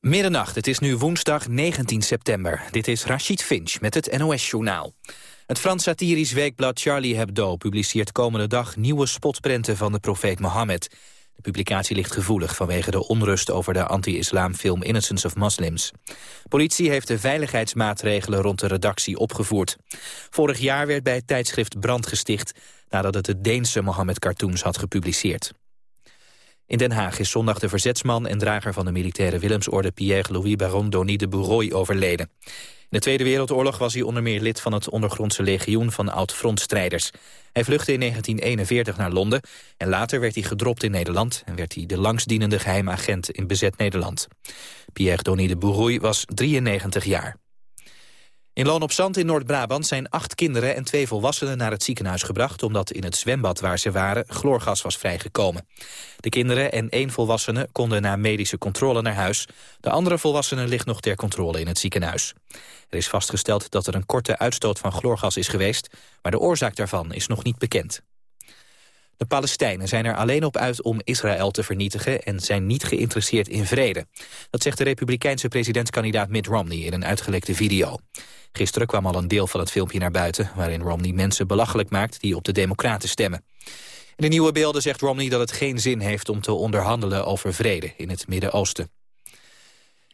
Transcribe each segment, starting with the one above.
Middernacht, het is nu woensdag 19 september. Dit is Rashid Finch met het NOS-journaal. Het Frans satirisch weekblad Charlie Hebdo publiceert komende dag nieuwe spotprenten van de profeet Mohammed. De publicatie ligt gevoelig vanwege de onrust over de anti-islamfilm Innocence of Muslims. Politie heeft de veiligheidsmaatregelen rond de redactie opgevoerd. Vorig jaar werd bij het tijdschrift brand gesticht nadat het de Deense Mohammed-cartoons had gepubliceerd. In Den Haag is zondag de verzetsman en drager van de militaire Willemsorde Pierre-Louis Baron Denis de Bouroy overleden. In de Tweede Wereldoorlog was hij onder meer lid van het ondergrondse legioen van oud-frontstrijders. Hij vluchtte in 1941 naar Londen en later werd hij gedropt in Nederland en werd hij de langstdienende geheime agent in bezet Nederland. Pierre Denis de Bouroy was 93 jaar. In Loon op Zand in Noord-Brabant zijn acht kinderen en twee volwassenen naar het ziekenhuis gebracht... omdat in het zwembad waar ze waren chloorgas was vrijgekomen. De kinderen en één volwassene konden na medische controle naar huis. De andere volwassene ligt nog ter controle in het ziekenhuis. Er is vastgesteld dat er een korte uitstoot van chloorgas is geweest... maar de oorzaak daarvan is nog niet bekend. De Palestijnen zijn er alleen op uit om Israël te vernietigen... en zijn niet geïnteresseerd in vrede. Dat zegt de republikeinse presidentskandidaat Mitt Romney in een uitgelekte video. Gisteren kwam al een deel van het filmpje naar buiten... waarin Romney mensen belachelijk maakt die op de democraten stemmen. In de nieuwe beelden zegt Romney dat het geen zin heeft om te onderhandelen over vrede in het Midden-Oosten.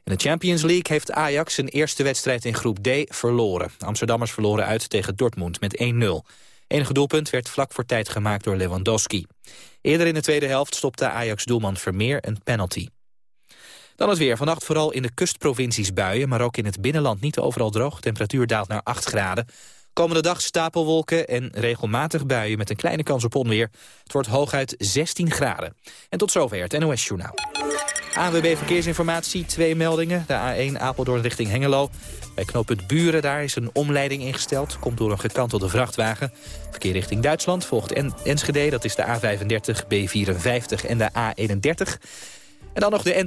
In de Champions League heeft Ajax zijn eerste wedstrijd in groep D verloren. Amsterdammers verloren uit tegen Dortmund met 1-0. Enige doelpunt werd vlak voor tijd gemaakt door Lewandowski. Eerder in de tweede helft stopte Ajax-doelman Vermeer een penalty. Dan het weer. Vannacht vooral in de kustprovincies buien... maar ook in het binnenland niet overal droog. Temperatuur daalt naar 8 graden. Komende dag stapelwolken en regelmatig buien... met een kleine kans op onweer. Het wordt hooguit 16 graden. En tot zover het NOS-journaal. ANWB Verkeersinformatie, twee meldingen. De A1 Apeldoorn richting Hengelo. Bij knooppunt Buren daar is een omleiding ingesteld. Komt door een gekantelde vrachtwagen. Verkeer richting Duitsland volgt en Enschede. Dat is de A35, B54 en de A31. En dan nog de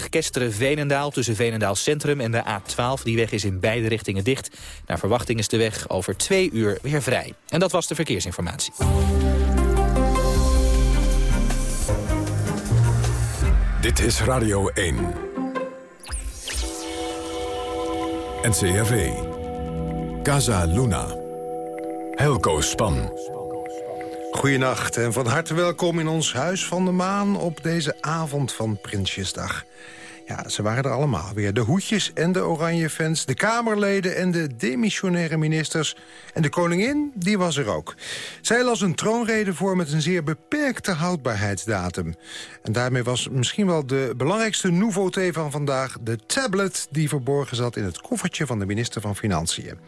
N233, Kesteren-Veenendaal tussen Veenendaal Centrum en de A12. Die weg is in beide richtingen dicht. Naar verwachting is de weg over twee uur weer vrij. En dat was de verkeersinformatie. Dit is Radio 1. NCRV. Casa Luna. Helco Span. Goedenacht en van harte welkom in ons Huis van de Maan... op deze avond van Prinsjesdag. Ja, ze waren er allemaal weer. De hoedjes en de oranje fans, de Kamerleden en de demissionaire ministers. En de koningin, die was er ook. Zij las een troonrede voor met een zeer beperkte houdbaarheidsdatum. En daarmee was misschien wel de belangrijkste nouveauté van vandaag... de tablet die verborgen zat in het koffertje van de minister van Financiën.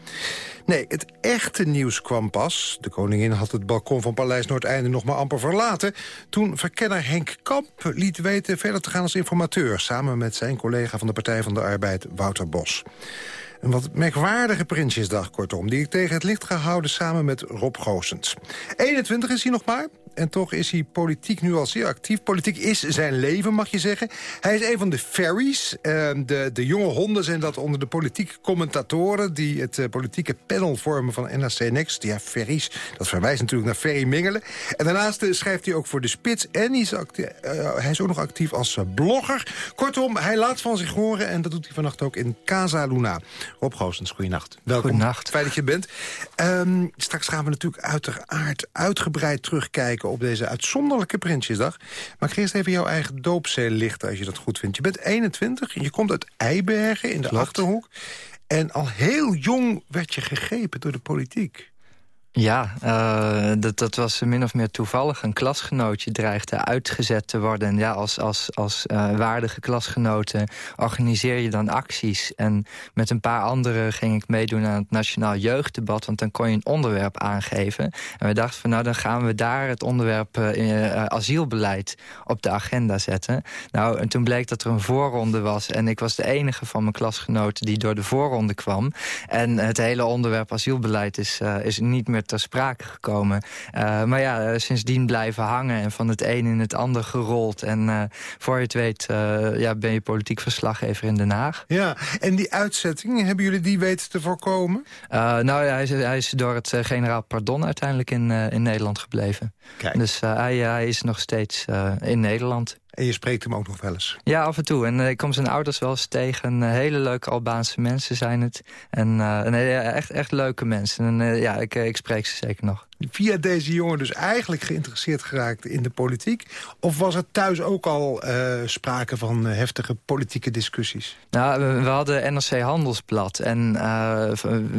Nee, het echte nieuws kwam pas. De koningin had het balkon van Paleis Noordeinde nog maar amper verlaten... toen verkenner Henk Kamp liet weten verder te gaan als informateur... samen met zijn collega van de Partij van de Arbeid, Wouter Bos. Een wat merkwaardige Prinsjesdag, kortom, die ik tegen het licht ga houden samen met Rob Goosens. 21 is hij nog maar, en toch is hij politiek nu al zeer actief. Politiek is zijn leven, mag je zeggen. Hij is een van de ferries. Uh, de, de jonge honden zijn dat onder de politieke commentatoren... die het uh, politieke panel vormen van NRC Next. Ja, ferries, dat verwijst natuurlijk naar Ferry Mingelen. En daarnaast uh, schrijft hij ook voor De Spits. En hij is, hij is ook nog actief als blogger. Kortom, hij laat van zich horen. En dat doet hij vannacht ook in Casa Luna. Rob Goosens, goeienacht. Welkom. Goedenacht. Fijn dat je bent. Um, straks gaan we natuurlijk uiteraard uitgebreid terugkijken op deze uitzonderlijke Prinsjesdag. Maar ik eerst even jouw eigen doopzeel lichten, als je dat goed vindt. Je bent 21 en je komt uit Eibergen in de Achterhoek. En al heel jong werd je gegrepen door de politiek. Ja, uh, dat, dat was min of meer toevallig. Een klasgenootje dreigde uitgezet te worden. En ja, als, als, als uh, waardige klasgenoten organiseer je dan acties. En met een paar anderen ging ik meedoen aan het Nationaal Jeugddebat. Want dan kon je een onderwerp aangeven. En we dachten van nou, dan gaan we daar het onderwerp uh, asielbeleid op de agenda zetten. Nou, en toen bleek dat er een voorronde was. En ik was de enige van mijn klasgenoten die door de voorronde kwam. En het hele onderwerp asielbeleid is, is niet meer ter sprake gekomen. Uh, maar ja, uh, sindsdien blijven hangen en van het een in het ander gerold. En uh, voor je het weet ja, ben je politiek verslaggever in Den Haag. Ja, en die uitzetting, hebben jullie die weten te voorkomen? nou, hij is, hij is door het generaal Pardon uiteindelijk in, in Nederland gebleven. Kijk. Dus hij, hij is nog steeds in Nederland. En je spreekt hem ook nog wel eens? Ja, af en toe. En ik kom zijn ouders wel eens tegen. hele leuke Albaanse mensen zijn het. En nee, echt, echt leuke mensen. En ja, ik, ik spreek ze zeker nog via deze jongen dus eigenlijk geïnteresseerd geraakt in de politiek? Of was het thuis ook al uh, sprake van eh, heftige politieke discussies? Nou, we, hadden NRC Handelsblad en uh,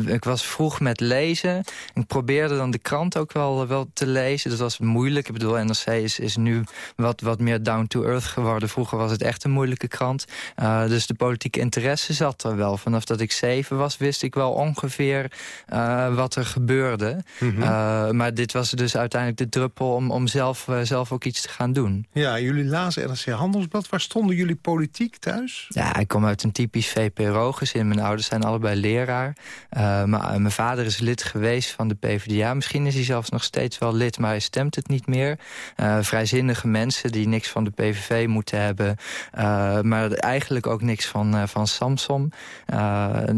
ik was vroeg met lezen. Ik probeerde dan de krant ook wel, wel te lezen. Dat was moeilijk. Ik bedoel, NRC is, is nu wat, wat meer down to earth geworden. Vroeger was het echt een moeilijke krant. Uh, dus de politieke interesse zat er wel. Vanaf dat ik zeven was, wist ik wel ongeveer wat er gebeurde. Mm eh, maar dit was dus uiteindelijk de druppel om, om zelf, uh, zelf ook iets te gaan doen. Ja, jullie lazen NRC Handelsblad. Waar stonden jullie politiek thuis? Ja, ik kom uit een typisch VPRO-gezin. Mijn ouders zijn allebei leraar. Uh, mijn vader is lid geweest van de PvdA. Misschien is hij zelfs nog steeds wel lid, maar hij stemt het niet meer. vrijzinnige mensen die niks van de PVV moeten hebben. maar eigenlijk ook niks van, van Samson.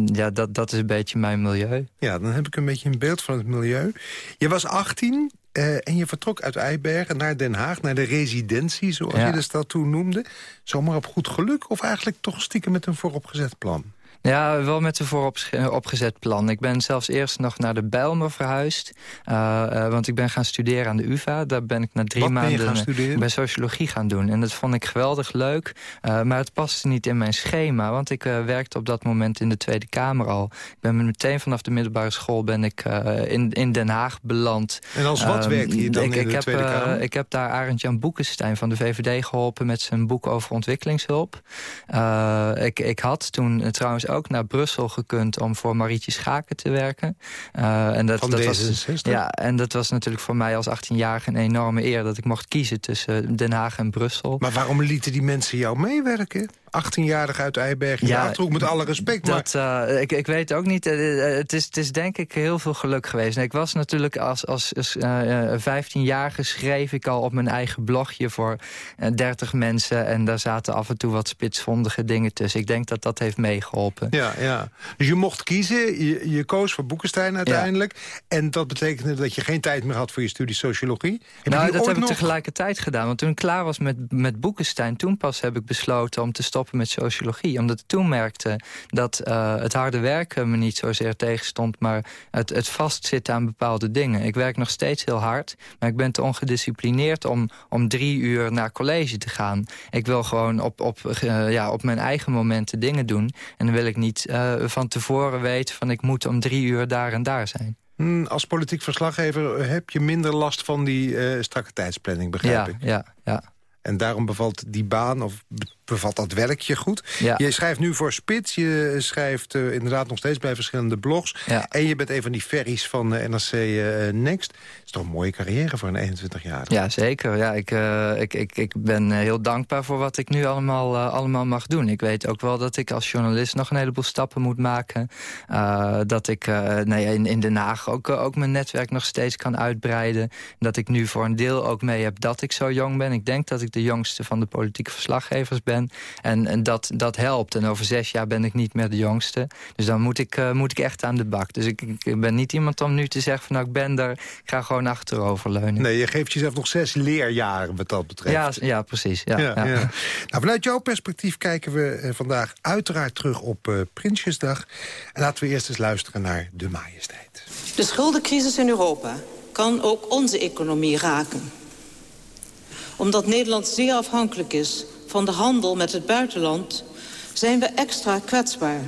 ja, dat, dat is een beetje mijn milieu. Ja, dan heb ik een beetje een beeld van het milieu. Je was 18 uh, en je vertrok uit Eibergen naar Den Haag, naar de residentie, zoals je de stad toen noemde. Zomaar op goed geluk of eigenlijk toch stiekem met een vooropgezet plan? Ja, wel met een vooropgezet plan. Ik ben zelfs eerst nog naar de Bijlmer verhuisd. Uh, uh, want ik ben gaan studeren aan de UvA. Daar ben ik na drie maanden bij sociologie gaan doen. En dat vond ik geweldig leuk. Uh, maar het paste niet in mijn schema. Want ik werkte op dat moment in de Tweede Kamer al. Ik ben meteen vanaf de middelbare school ben ik in, in Den Haag beland. En als wat ehm, werkte je dan ik, in de heb, Tweede Kamer? ik heb daar Arend-Jan Boekenstein van de VVD geholpen... met zijn boek over ontwikkelingshulp. ik, ik had toen trouwens ook naar Brussel gekund om voor Marietje Schaken te werken. Uh, en dat, Van dat was, ja, en dat was natuurlijk voor mij als 18-jarige een enorme eer... dat ik mocht kiezen tussen Den Haag en Brussel. Maar waarom lieten die mensen jou meewerken? 18-jarig uit Eibergen. Ja, ja met alle respect. Dat, maar... uh, ik, ik weet ook niet. Uh, het, is, het is denk ik heel veel geluk geweest. ik was natuurlijk als, als, als uh, 15-jarige schreef ik al op mijn eigen blogje voor 30 mensen. En daar zaten af en toe wat spitsvondige dingen tussen. Ik denk dat dat heeft meegeholpen. Ja, ja. Dus je mocht kiezen. Je, je koos voor Boekenstein uiteindelijk. Ja. En dat betekende dat je geen tijd meer had voor je studie sociologie. Heb nou, dat heb nog... ik tegelijkertijd gedaan. Want toen ik klaar was met, met Boekenstein... toen pas heb ik besloten om te stoppen met sociologie. Omdat ik toen merkte dat uh, het harde werken me niet zozeer tegenstond... maar het, het vastzitten aan bepaalde dingen. Ik werk nog steeds heel hard, maar ik ben te ongedisciplineerd... om, om drie uur naar college te gaan. Ik wil gewoon op, op, uh, ja, op mijn eigen momenten dingen doen. En dan wil ik niet uh, van tevoren weten van ik moet om drie uur daar en daar zijn. Hmm, als politiek verslaggever heb je minder last van die strakke tijdsplanning, begrijp ja, ik? Ja, ja. En daarom bevalt die baan of bevat dat werkje goed. Je schrijft nu voor Spits. Je schrijft uh, inderdaad nog steeds bij verschillende blogs. En je bent een van die ferries van uh, NRC uh, Next. Dat is toch een mooie carrière voor een 21-jarige? Ja, zeker. Ja, ik, ik, ik, ik ben heel dankbaar voor wat ik nu allemaal, allemaal mag doen. Ik weet ook wel dat ik als journalist nog een heleboel stappen moet maken. dat ik nee, in, in Den Haag ook, ook mijn netwerk nog steeds kan uitbreiden. Dat ik nu voor een deel ook mee heb dat ik zo jong ben. Ik denk dat ik de jongste van de politieke verslaggevers ben. En, en dat, dat helpt. En over zes jaar ben ik niet meer de jongste. Dus dan moet ik, uh, moet ik echt aan de bak. Dus ik, ik, ben niet iemand om nu te zeggen van nou ik ben er. Ik ga gewoon achteroverleunen. Nee, je geeft jezelf nog zes leerjaren wat dat betreft. Ja, ja precies. Ja, ja, ja. Nou, vanuit jouw perspectief kijken we eh, vandaag uiteraard terug op uh, Prinsjesdag. En laten we eerst eens luisteren naar de majesteit. De schuldencrisis in Europa kan ook onze economie raken. Omdat Nederland zeer afhankelijk is van de handel met het buitenland zijn we extra kwetsbaar.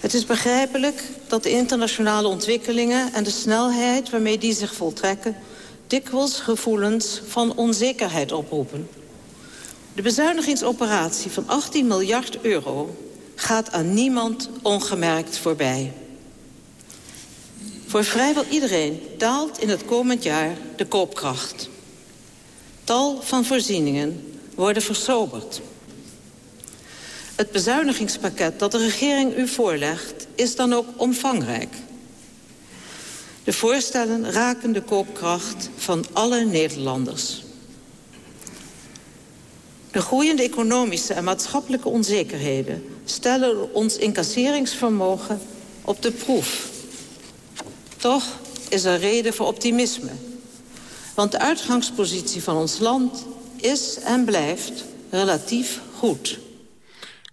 Het is begrijpelijk dat de internationale ontwikkelingen en de snelheid waarmee die zich voltrekken dikwijls gevoelens van onzekerheid oproepen. De bezuinigingsoperatie van 18 miljard euro gaat aan niemand ongemerkt voorbij. Voor vrijwel iedereen daalt in het komend jaar de koopkracht tal van voorzieningen worden versoberd. Het bezuinigingspakket dat de regering u voorlegt is dan ook omvangrijk. De voorstellen raken de koopkracht van alle Nederlanders. De groeiende economische en maatschappelijke onzekerheden... stellen ons incasseringsvermogen op de proef. Toch is er reden voor optimisme. Want de uitgangspositie van ons land is en blijft relatief goed.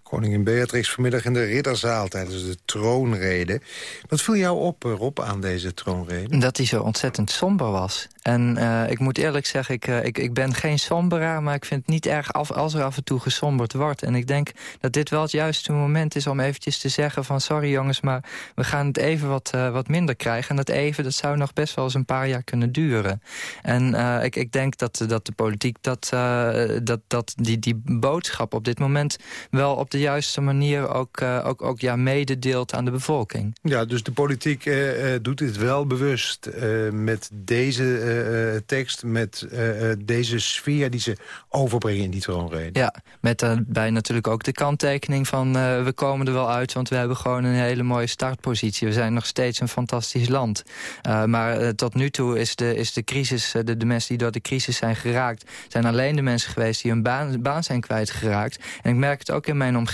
Koningin Beatrix vanmiddag in de ridderzaal tijdens de troonrede. Wat viel jou op, Rob, aan deze troonrede? Dat hij zo ontzettend somber was. En uh, ik moet eerlijk zeggen, ik, uh, ik, ik ben geen somberaar... maar ik vind het niet erg af, als er af en toe gesomberd wordt. En ik denk dat dit wel het juiste moment is om eventjes te zeggen van... sorry jongens, maar we gaan het even wat, wat minder krijgen. En dat even, dat zou nog best wel eens een paar jaar kunnen duren. En ik, ik denk dat, dat de politiek dat, dat, dat die, die boodschap op dit moment... wel op de juiste manier ook, ook, ook ja, mededeelt aan de bevolking. Ja, dus de politiek doet dit wel bewust met deze tekst... met deze sfeer die ze overbrengen in die troonrede. Ja, met daarbij natuurlijk ook de kanttekening van... we komen er wel uit, want we hebben gewoon een hele mooie startpositie. We zijn nog steeds een fantastisch land. maar tot nu toe is de, is de crisis... De, de mensen die door de crisis zijn geraakt... zijn alleen de mensen geweest die hun baan, baan zijn kwijtgeraakt. En ik merk het ook in mijn omgeving.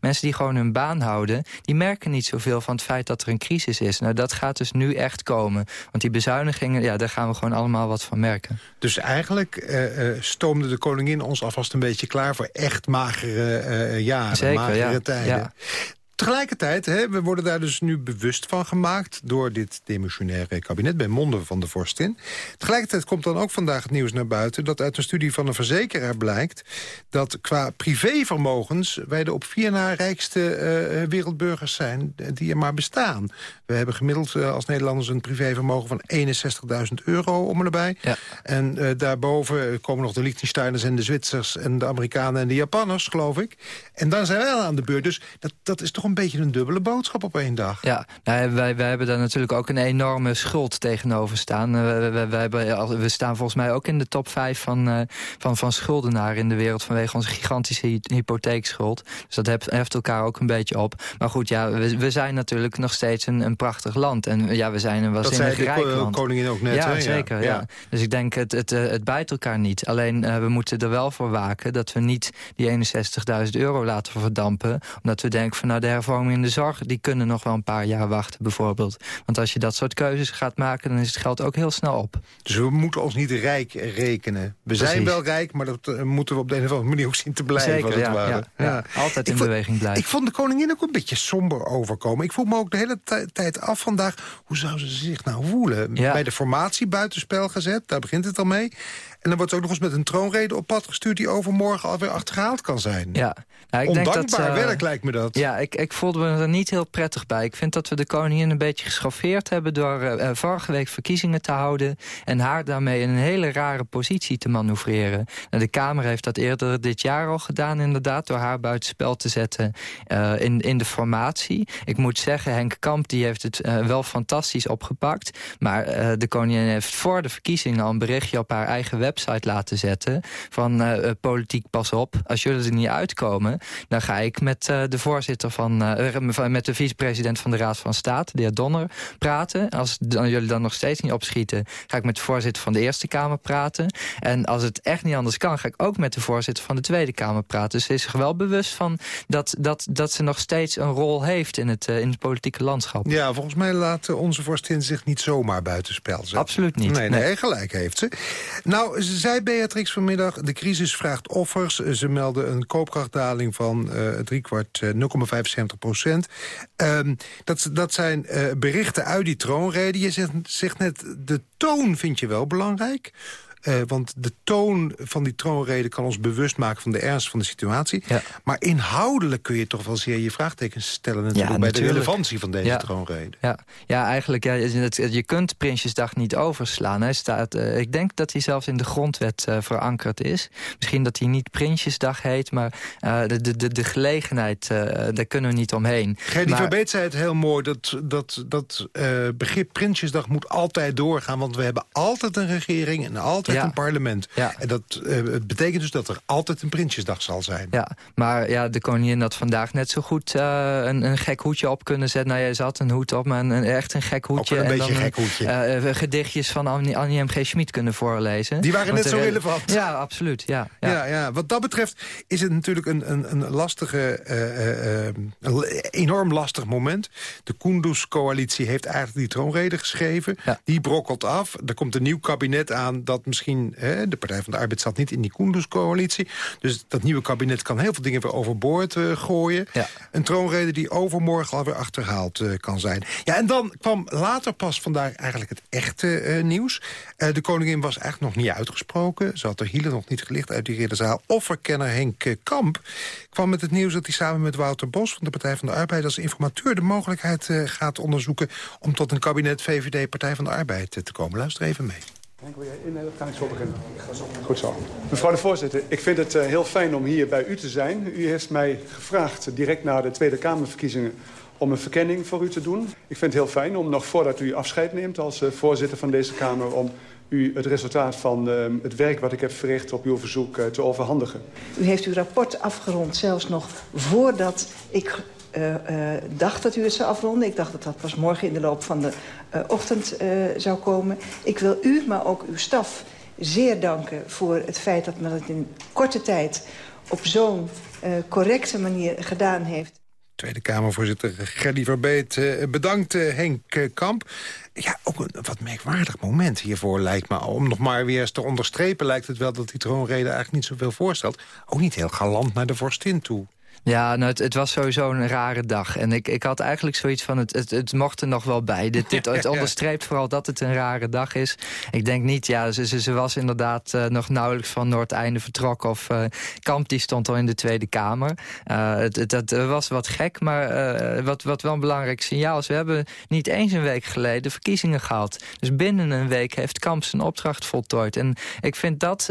Mensen die gewoon hun baan houden... die merken niet zoveel van het feit dat er een crisis is. Nou, dat gaat dus nu echt komen. Want die bezuinigingen, ja, daar gaan we gewoon allemaal wat van merken. Dus eigenlijk uh, stoomde de koningin ons alvast een beetje klaar... voor echt magere uh, jaren, Zeker, magere ja. tijden. Ja. Tegelijkertijd, hè, we worden daar dus nu bewust van gemaakt... door dit demissionaire kabinet bij monden van de vorstin. Tegelijkertijd komt dan ook vandaag het nieuws naar buiten... dat uit een studie van een verzekeraar blijkt... dat qua privévermogens wij de op vier na rijkste uh, wereldburgers zijn... die er maar bestaan. We hebben gemiddeld uh, als Nederlanders een privévermogen van 61.000 euro om en erbij. Ja. En uh, daarboven komen nog de Liechtensteiners en de Zwitsers... en de Amerikanen en de Japanners, geloof ik. En dan zijn wij al aan de beurt. Dus dat, dat is toch een beetje een dubbele boodschap op één dag. Ja, nou, wij, wij hebben daar natuurlijk ook een enorme schuld tegenover staan. Uh, we, we, we, hebben, we staan volgens mij ook in de top 5 van, uh, van, van schuldenaren in de wereld... vanwege onze gigantische hypotheekschuld. Dus dat heft elkaar ook een beetje op. Maar goed, ja, we, we zijn natuurlijk nog steeds een, een prachtig land. En ja, we zijn een waanzinnig rijk land. Dat zei de koningin ook net, Ja, hè? zeker. Ja. ja. Dus ik denk, het, het, het bijt elkaar niet. Alleen, uh, we moeten er wel voor waken dat we niet die 61.000 euro laten verdampen. Omdat we denken van, nou, de hervormingen in de zorg... die kunnen nog wel een paar jaar wachten bijvoorbeeld. Want als je dat soort keuzes gaat maken... dan is het geld ook heel snel op. Dus we moeten ons niet rijk rekenen. We zijn wel rijk, maar dat uh, moeten we op de een of andere manier ook zien te blijven. Zeker, ja, ja, ja, Altijd in beweging blijven. Ik vond de koningin ook een beetje somber overkomen. Ik vroeg me ook de hele tijd af vandaag... hoe zou ze zich nou voelen? Bij de formatie buitenspel gezet, daar begint het al mee. En dan wordt ze ook nog eens met een troonrede op pad gestuurd... die overmorgen alweer achterhaald kan zijn. Ja. Nou, ik Ondankbaar denk dat, uh, werk lijkt me dat. Ja, ik, ik voelde me er niet heel prettig bij. Ik vind dat we de koningin een beetje geschoffeerd hebben... door uh, vorige week verkiezingen te houden... en haar daarmee in een hele rare positie te manoeuvreren. Nou, de Kamer heeft dat eerder dit jaar al gedaan inderdaad... door haar buitenspel te zetten uh, in, in de formatie. Ik moet zeggen, Henk Kamp die heeft het wel fantastisch opgepakt. Maar de koningin heeft voor de verkiezingen al een berichtje op haar eigen website website laten zetten... van uh, politiek pas op, als jullie er niet uitkomen... dan ga ik met uh, de voorzitter van... Uh, met de vicepresident van de Raad van State, de heer Donner, praten. Als dan, jullie dan nog steeds niet opschieten... ga ik met de voorzitter van de Eerste Kamer praten. En als het echt niet anders kan... ga ik ook met de voorzitter van de Tweede Kamer praten. Dus ze is zich wel bewust van dat, dat, dat ze nog steeds een rol heeft... in het, in het politieke landschap. Ja, volgens mij laat onze vorstin zich niet zomaar buitenspel zetten. Absoluut niet. Nee, nee, nee, gelijk heeft ze. Nou, zei Beatrix vanmiddag, de crisis vraagt offers. Ze melden een koopkrachtdaling van uh, driekwart, uh, 0,75 procent. Um, dat, dat zijn uh, berichten uit die troonrede. Je zegt net, de toon vind je wel belangrijk. Uh, want de toon van die troonrede kan ons bewust maken van de ernst van de situatie. Ja. Maar inhoudelijk kun je toch wel zeer je vraagtekens stellen... natuurlijk ja, bij natuurlijk. de relevantie van deze ja. troonrede. Ja, ja eigenlijk, ja, je kunt Prinsjesdag niet overslaan. Hij staat, uh, ik denk dat hij zelfs in de grondwet uh, verankerd is. Misschien dat hij niet Prinsjesdag heet, maar de, de, de gelegenheid, daar kunnen we niet omheen. Gerdy maar... Verbeet zei het heel mooi, dat, dat, dat begrip Prinsjesdag moet altijd doorgaan... want we hebben altijd een regering en altijd ja. een parlement. Ja. En dat uh, betekent dus dat er altijd een Prinsjesdag zal zijn. Ja, maar ja, de koningin had vandaag net zo goed uh, een, een, gek hoedje op kunnen zetten. Nou, jij zat een hoed op, maar een, een echt een gek hoedje. Ook een en beetje dan gek hoedje. Uh, gedichtjes van Annie, Annie M. G. Schmid kunnen voorlezen. Die waren net zo relevant. Ja, absoluut. Ja, ja. Ja, ja, Wat dat betreft is het natuurlijk een, een, een lastige, een enorm lastig moment. De Kunduz-coalitie heeft eigenlijk die troonrede geschreven. Ja. Die brokkelt af. Er komt een nieuw kabinet aan dat misschien misschien... Hè, de Partij van de Arbeid zat niet in die Koenderscoalitie. Dus dat nieuwe kabinet kan heel veel dingen weer overboord uh, gooien. Ja. Een troonrede die overmorgen alweer achterhaald uh, kan zijn. Ja, en dan kwam later pas vandaag eigenlijk het echte uh, nieuws. de koningin was eigenlijk nog niet uitgesproken. Ze had de hielen nog niet gelicht uit die ridderzaal. Offerkenner Henk Kamp kwam met het nieuws dat hij samen met Wouter Bos... van de Partij van de Arbeid als informateur de mogelijkheid gaat onderzoeken... om tot een kabinet VVD-Partij van de Arbeid te komen. Luister even mee. Henk, wil jij in? kan ik zo beginnen. Goed zo. Mevrouw de voorzitter, ik vind het uh, heel fijn om hier bij u te zijn. U heeft mij gevraagd direct na de Tweede Kamerverkiezingen om een verkenning voor u te doen. Ik vind het heel fijn om nog voordat u afscheid neemt als uh, voorzitter van deze Kamer... om u het resultaat van uh, het werk wat ik heb verricht op uw verzoek te overhandigen. U heeft uw rapport afgerond, zelfs nog voordat ik dacht dat u het zou afronden. Ik dacht dat dat pas morgen in de loop van de uh, ochtend zou komen. Ik wil u, maar ook uw staf, zeer danken voor het feit dat men het in korte tijd op zo'n correcte manier gedaan heeft. Tweede Kamervoorzitter Gerdy Verbeet bedankt Henk Kamp. Ja, ook een wat merkwaardig moment hiervoor lijkt me. Om nog maar weer eens te onderstrepen lijkt het wel dat die troonrede eigenlijk niet zoveel voorstelt. Ook niet heel galant naar de vorstin toe. Ja, nou, het, het, was sowieso een rare dag. En ik, ik had eigenlijk zoiets van, het, het, het mocht er nog wel bij. Dit, dit, het onderstreept vooral dat het een rare dag is. Ik denk niet, ja, ze, ze, ze was inderdaad uh, nog nauwelijks van Noordeinde vertrokken. Of uh, Kamp, die stond al in de Tweede Kamer. Uh, het, het, het, was wat gek, maar wat, wat wel een belangrijk signaal is... we hebben niet eens een week geleden verkiezingen gehad. Dus binnen een week heeft Kamp zijn opdracht voltooid. En ik vind dat,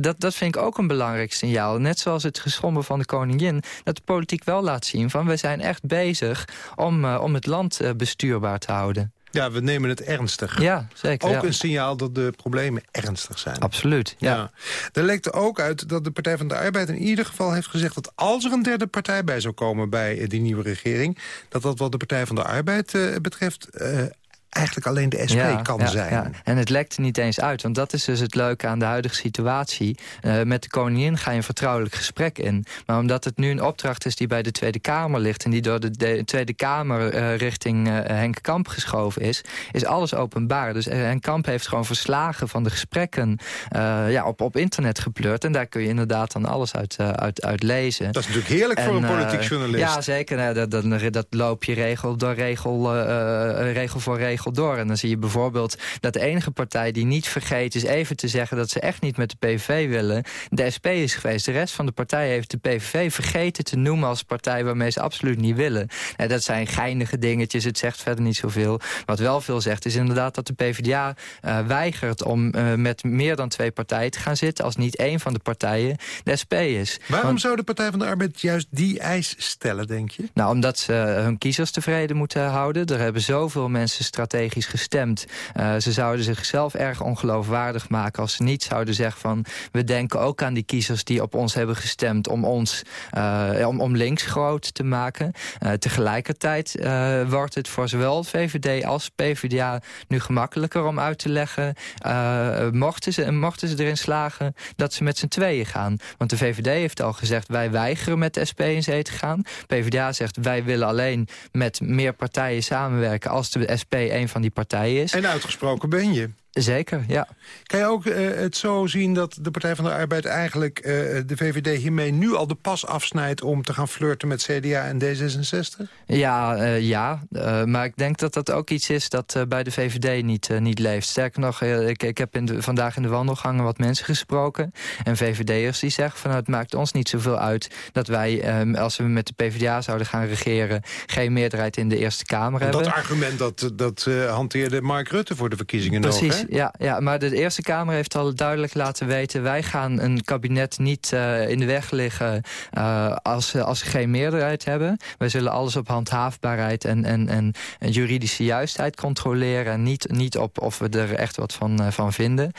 dat, dat vind ik ook een belangrijk signaal. Net zoals het geschommen van de koningin dat de politiek wel laat zien van... we zijn echt bezig om, uh, om het land uh, bestuurbaar te houden. Ja, we nemen het ernstig. Ja, zeker. Ook een signaal dat de problemen ernstig zijn. Absoluut, ja. ja. Er lekte ook uit dat de Partij van de Arbeid in ieder geval heeft gezegd... dat als er een derde partij bij zou komen bij eh, die nieuwe regering... dat dat wat de Partij van de Arbeid uh, betreft... Uh, eigenlijk alleen de SP kan zijn. Ja. En het lekt er niet eens uit, want dat is dus het leuke aan de huidige situatie. Uh, met de koningin ga je een vertrouwelijk gesprek in. Maar omdat het nu een opdracht is die bij de Tweede Kamer ligt... en die door de, de Tweede Kamer uh, richting uh, Henk Kamp geschoven is... is alles openbaar. Dus Henk Kamp heeft gewoon verslagen van de gesprekken ja, op, op internet gepleurd. En daar kun je inderdaad dan alles uit, uit, uit lezen. Dat is natuurlijk heerlijk voor een politiek journalist. Ja, zeker. dat, dat, dat loop je regel door regel, regel voor regel door. En dan zie je bijvoorbeeld dat de enige partij die niet vergeet... is even te zeggen dat ze echt niet met de PVV willen... de SP is geweest. De rest van de partij heeft de PVV vergeten te noemen... als partij waarmee ze absoluut niet willen. En dat zijn geinige dingetjes, het zegt verder niet zoveel. Wat wel veel zegt is inderdaad dat de PvdA uh, weigert... om uh, met meer dan twee partijen te gaan zitten... als niet één van de partijen de SP is. Waarom Want, zou de Partij van de Arbeid juist die eis stellen, denk je? Nou, omdat ze hun kiezers tevreden moeten houden. Er hebben zoveel mensen strategisch strategisch gestemd. Uh, ze zouden zichzelf erg ongeloofwaardig maken als ze niet zouden zeggen van... we denken ook aan die kiezers die op ons hebben gestemd om ons uh, om, om links groot te maken. Uh, tegelijkertijd wordt het voor zowel VVD als PvdA nu gemakkelijker om uit te leggen... mochten, ze, mochten ze erin slagen dat ze met z'n tweeën gaan. Want de VVD heeft al gezegd wij weigeren met de SP in zee te gaan. PvdA zegt wij willen alleen met meer partijen samenwerken als de SP een van die partijen is. En uitgesproken ben je. Zeker, ja. Kan je ook uh, het zo zien dat de Partij van de Arbeid eigenlijk uh, de VVD hiermee nu al de pas afsnijdt om te gaan flirten met CDA en D66? Ja, uh, ja. maar ik denk dat dat ook iets is dat bij de VVD niet, niet leeft. Sterker nog, ik, ik heb in de, vandaag in de wandelgangen wat mensen gesproken. En VVD'ers die zeggen van nou, het maakt ons niet zoveel uit dat wij, ehm, als we met de PvdA zouden gaan regeren, geen meerderheid in de Eerste Kamer hebben. Dat argument dat, dat hanteerde Mark Rutte voor de verkiezingen Precies, nog, ja, ja, maar de Eerste Kamer heeft al duidelijk laten weten... wij gaan een kabinet niet uh, in de weg liggen uh, als, als ze geen meerderheid hebben. Wij zullen alles op handhaafbaarheid en, en, en, juridische juistheid controleren... en niet, niet op of we er echt wat van, uh, van vinden.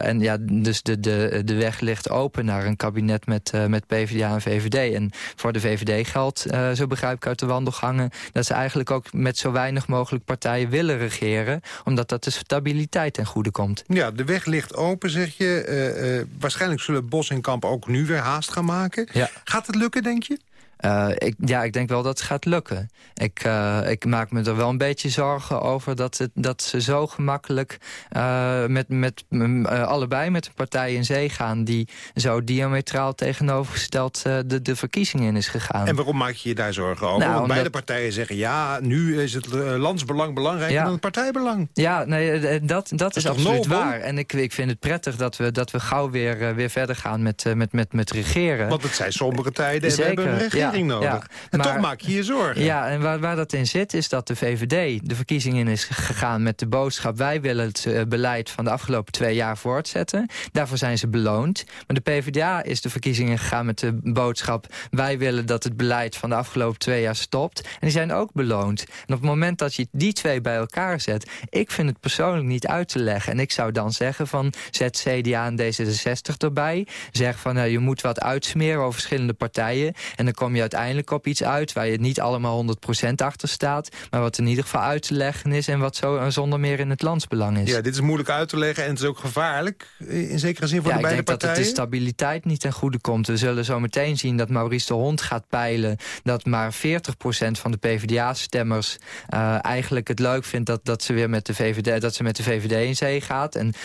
en ja, dus de, de, de weg ligt open naar een kabinet met, met PvdA en VVD. En voor de VVD geldt, zo begrijp ik uit de wandelgangen... dat ze eigenlijk ook met zo weinig mogelijk partijen willen regeren... omdat dat de stabiliteit ten goede komt. Ja, de weg ligt open, zeg je. Uh, uh, waarschijnlijk zullen Bos en Kamp ook nu weer haast gaan maken. Ja. Gaat het lukken, denk je? Uh, ik, ja, ik denk wel dat het gaat lukken. Ik, uh, ik maak me er wel een beetje zorgen over dat, het, dat ze zo gemakkelijk uh, met, met allebei met een partij in zee gaan... die zo diametraal tegenovergesteld de, de verkiezingen in is gegaan. En waarom maak je je daar zorgen over? Nou, Want beide partijen zeggen ja, nu is het landsbelang belangrijker dan het partijbelang. Ja, nee, dat, dat, dat is, is absoluut waar. En ik, ik vind het prettig dat we, dat we gauw weer, weer verder gaan met, met, met, met regeren. Want het zijn sombere tijden en we hebben een regering nodig. En toch maak je je zorgen. Ja, en waar, waar dat in zit is dat de VVD de verkiezingen in is gegaan met de boodschap... wij willen het uh, beleid van de afgelopen twee jaar voortzetten. Daarvoor zijn ze beloond. Maar de PvdA is de verkiezingen gegaan met de boodschap... wij willen dat het beleid van de afgelopen twee jaar stopt. En die zijn ook beloond. En op het moment dat je die twee bij elkaar zet... ik vind het persoonlijk niet uit te leggen. En ik zou dan zeggen van zet CDA en D66 erbij. Zeg van uh, je moet wat uitsmeren over verschillende partijen. En dan kom je uiteindelijk op iets uit... waar je niet allemaal 100% achter staat... maar wat in ieder geval uit te leggen is... en wat zo zonder meer in het landsbelang is. Ja, dit is moeilijk uit te leggen en het is ook gevaarlijk... in zekere zin voor ja, de beide partijen. ik denk dat het de stabiliteit niet ten goede komt. We zullen zo meteen zien dat Maurice de Hond gaat peilen... dat maar 40% van de PvdA-stemmers uh, eigenlijk het leuk vindt... Dat, dat, ze weer met de VVD, dat ze met de VVD in zee gaat. En 35%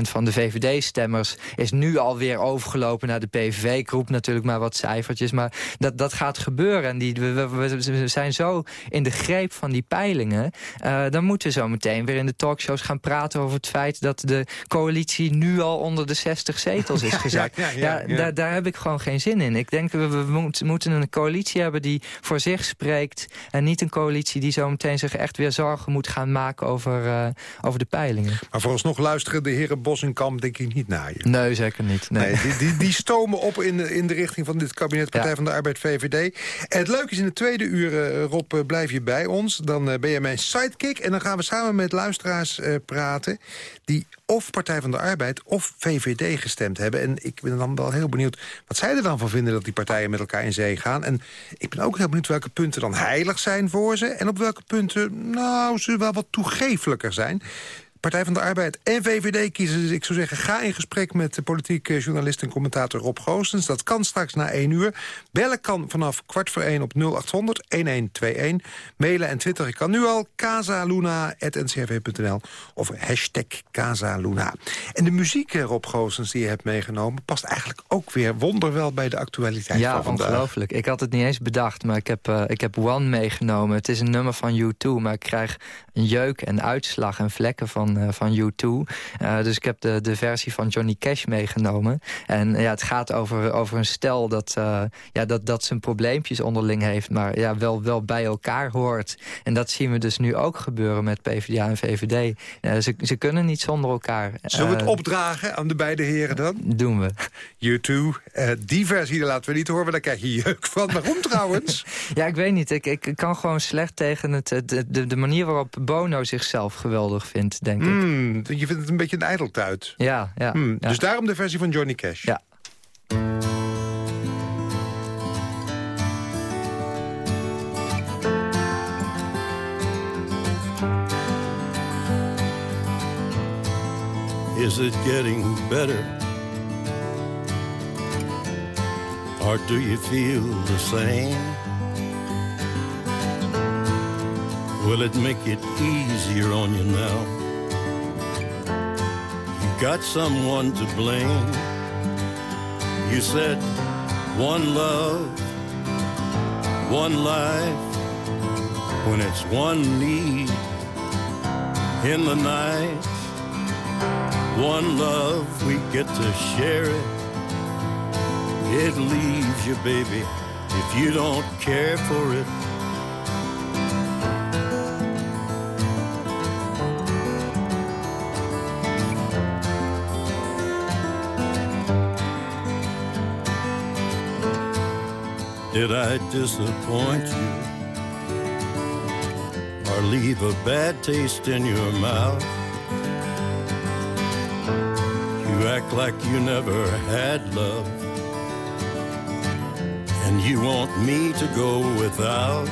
van de VVD-stemmers is nu alweer overgelopen naar de PVV. Ik roep natuurlijk maar wat cijfertjes, maar dat, dat gaat gebeuren. En die, we, we, zijn zo in de greep van die peilingen. Uh, dan moeten we zo meteen weer in de talkshows gaan praten over het feit... dat de coalitie nu al onder de 60 zetels is gezakt. Ja, ja, ja, daar, daar heb ik gewoon geen zin in. Ik denk, we, we moeten een coalitie hebben die voor zich spreekt... en niet een coalitie die zo meteen zich echt weer zorgen moet gaan maken... over, uh, over de peilingen. Maar vooralsnog luisteren de heren Bos en Kamp denk ik niet naar je. Nee, zeker niet. Nee. nee die, die, die, stomen op in de, in de richting van dit kabinet Partij van de Arbeid VVD. En het leuke is, in de tweede uur, uh, Rob, uh, blijf je bij ons. Dan uh, ben je mijn sidekick. En dan gaan we samen met luisteraars praten... die of Partij van de Arbeid of VVD gestemd hebben. En ik ben dan wel heel benieuwd wat zij er dan van vinden... dat die partijen met elkaar in zee gaan. En ik ben ook heel benieuwd welke punten dan heilig zijn voor ze... en op welke punten, nou, ze wel wat toegefelijker zijn. Partij van de Arbeid en VVD kiezen. Dus ik zou zeggen, ga in gesprek met de politiek journalist en commentator Rob Goostens. Dat kan straks na 1 uur. Bellen kan vanaf kwart voor 1 op 0800 1121. Mailen en twitteren kan nu al casaluna.ncrv.nl of hashtag Casaluna. En de muziek, eh, Rob Goostens, die je hebt meegenomen... past eigenlijk ook weer wonderwel bij de actualiteit ja, van vandaag. Ja, ongelooflijk. Ik had het niet eens bedacht, maar ik heb, uh, ik heb One meegenomen. Het is een nummer van U2, maar ik krijg een jeuk en uitslag en vlekken van van, uh, van U2. Uh, dus ik heb de, de versie van Johnny Cash meegenomen. En ja, het gaat over, over een stel dat, uh, ja, dat, dat zijn probleempjes onderling heeft... maar ja, wel, wel bij elkaar hoort. En dat zien we dus nu ook gebeuren met PvdA en VVD. ze, ze kunnen niet zonder elkaar. Zullen we het opdragen aan de beide heren dan? Doen we. U2, die versie laten we niet horen, daar krijg je jeuk van. Waarom trouwens? ja, ik weet niet. Ik, ik kan gewoon slecht tegen het, de, de, de manier waarop Bono zichzelf geweldig vindt, denk denk mm, Je vindt het een beetje een ijdeltuit. Ja, ja, mm, ja. Dus daarom de versie van Johnny Cash. Ja. Is it getting better? Or do you feel the same? Will it make it easier on you now? Got someone to blame. You said one love, one life, when it's one need in the night. One love, we get to share it. It leaves you, baby, if you don't care for it. Did I disappoint you? Or leave a bad taste in your mouth? You act like you never had love. And you want me to go without?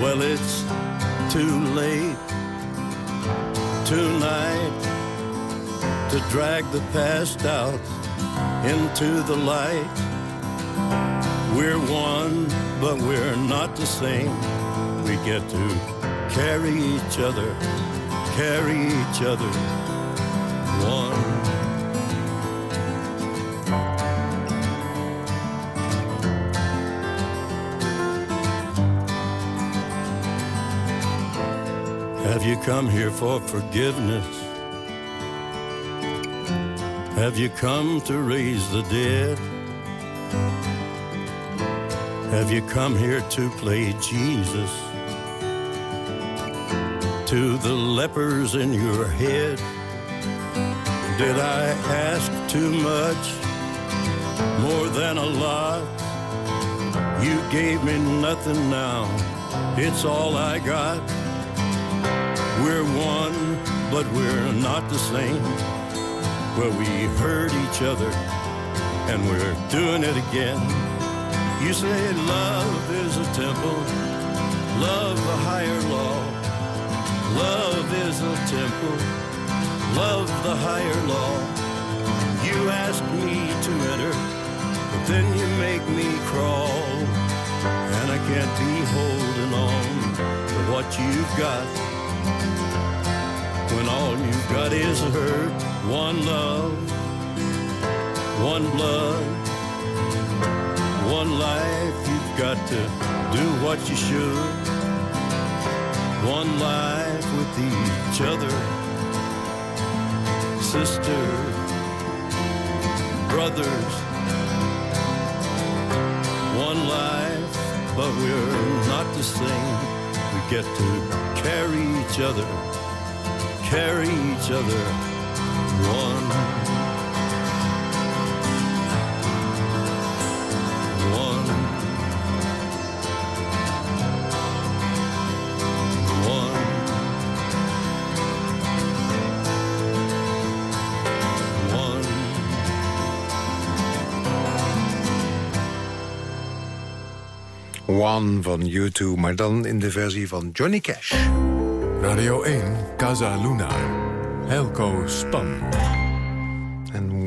Well, it's too late tonight to drag the past out into the light We're one, but we're not the same. We get to carry each other, carry each other. One. Have you come here for forgiveness? Have you come to raise the dead? Have you come here to play Jesus? To the lepers in your head? Did I ask too much? More than a lot? You gave me nothing now. It's all I got. We're one, but we're not the same. Well, we hurt each other, and we're doing it again. You say love is a temple, love a higher law. Love is a temple, love the higher law. You ask me to enter, but then you make me crawl. And I can't be holding on to what you've got. When all you've got is hurt, one love, one blood got to do what you should. One life with each other, sisters, brothers. One life, but we're not the same. We get to carry each other, carry each other. One. Van U2, maar dan in de versie van Johnny Cash. Radio 1, Casa Luna. Helco Span.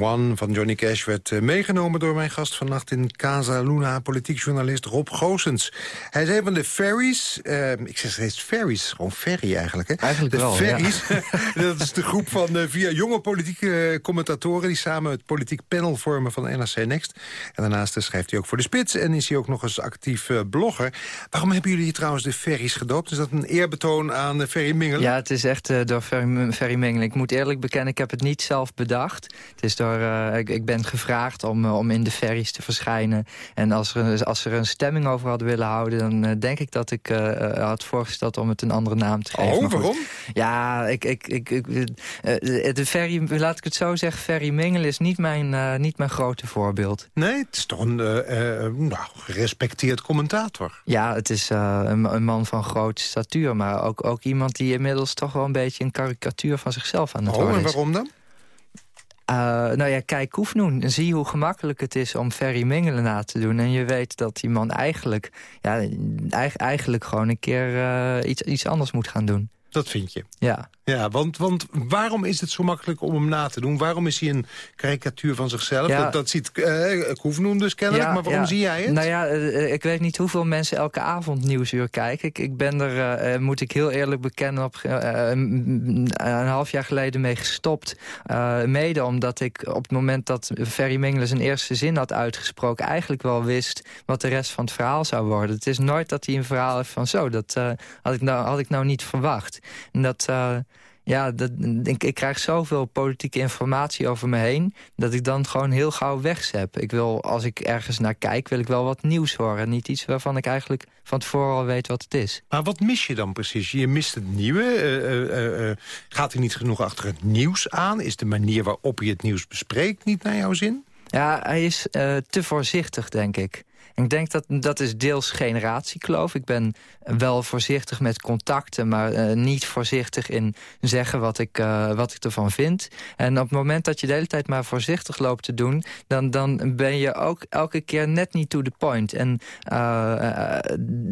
One van Johnny Cash werd eh, meegenomen door mijn gast vannacht in Casa Luna, politiek journalist Rob Goosens. Hij is een van de ferries, uh, ik zeg steeds ferries, gewoon ferry eigenlijk. Hè? Eigenlijk de wel, ferries, dat is de groep van uh, vier jonge politieke commentatoren... die samen het politiek panel vormen van NRC Next. En daarnaast schrijft hij ook voor de Spits en is hij ook nog eens actief blogger. Waarom hebben jullie trouwens de ferries gedoopt? Is dat een eerbetoon aan Ferry Mingelen? Ja, het is echt door Ferry, Ferry Mingelen. Ik moet eerlijk bekennen, ik heb het niet zelf bedacht. Het is door, uh, ik, ik, ben gevraagd om, uh, om in de ferries te verschijnen. En als er, als er een stemming over hadden willen houden... dan uh, denk ik dat ik had voorgesteld om het een andere naam te geven. Oh, waarom? Ja, ik, ik, ik, ik de ferry, laat ik het zo zeggen... Ferry Mingel is niet mijn, niet mijn grote voorbeeld. Nee, het is toch een nou, gerespecteerd commentator. Ja, het is een, een, man van grote statuur... maar ook, ook iemand die inmiddels toch wel een beetje... een karikatuur van zichzelf aan het oh, worden is. en waarom dan? Uh, nou ja, kijk Koefnoen. Zie hoe gemakkelijk het is om Ferry Mingelen na te doen. En je weet dat die man eigenlijk, ja, eigenlijk gewoon een keer uh, iets, iets anders moet gaan doen. Dat vind je? Ja. Ja, want, want waarom is het zo makkelijk om hem na te doen? Waarom is hij een karikatuur van zichzelf? Ja. Dat, dat ziet uh, Koefnoen dus kennelijk, Ja, maar waarom ja. zie jij het? Nou ja, eh, ik weet niet hoeveel mensen elke avond Nieuwsuur kijken. Ik, ik ben er, eh, moet ik heel eerlijk bekennen, op, eh, een half jaar geleden mee gestopt. Eh, mede omdat ik op het moment dat Ferry Mingelen zijn eerste zin had uitgesproken... eigenlijk wel wist wat de rest van het verhaal zou worden. Het is nooit dat hij een verhaal heeft van zo, dat eh, had, ik nou, had ik nou niet verwacht. En dat... eh, ja, dat, ik, ik krijg zoveel politieke informatie over me heen... dat ik dan gewoon heel gauw wegzep. Ik wil, als ik ergens naar kijk, wil ik wel wat nieuws horen. Niet iets waarvan ik eigenlijk van tevoren al weet wat het is. Maar wat mis je dan precies? Je mist het nieuwe. Uh, uh, uh, gaat hij niet genoeg achter het nieuws aan? Is de manier waarop je het nieuws bespreekt niet naar jouw zin? Ja, hij is te voorzichtig, denk ik. Ik denk dat dat is deels generatiekloof. Ik ben wel voorzichtig met contacten, maar uh, niet voorzichtig in zeggen wat ik, uh, wat ik ervan vind. En op het moment dat je de hele tijd maar voorzichtig loopt te doen... dan, dan ben je ook elke keer net niet to the point. En uh,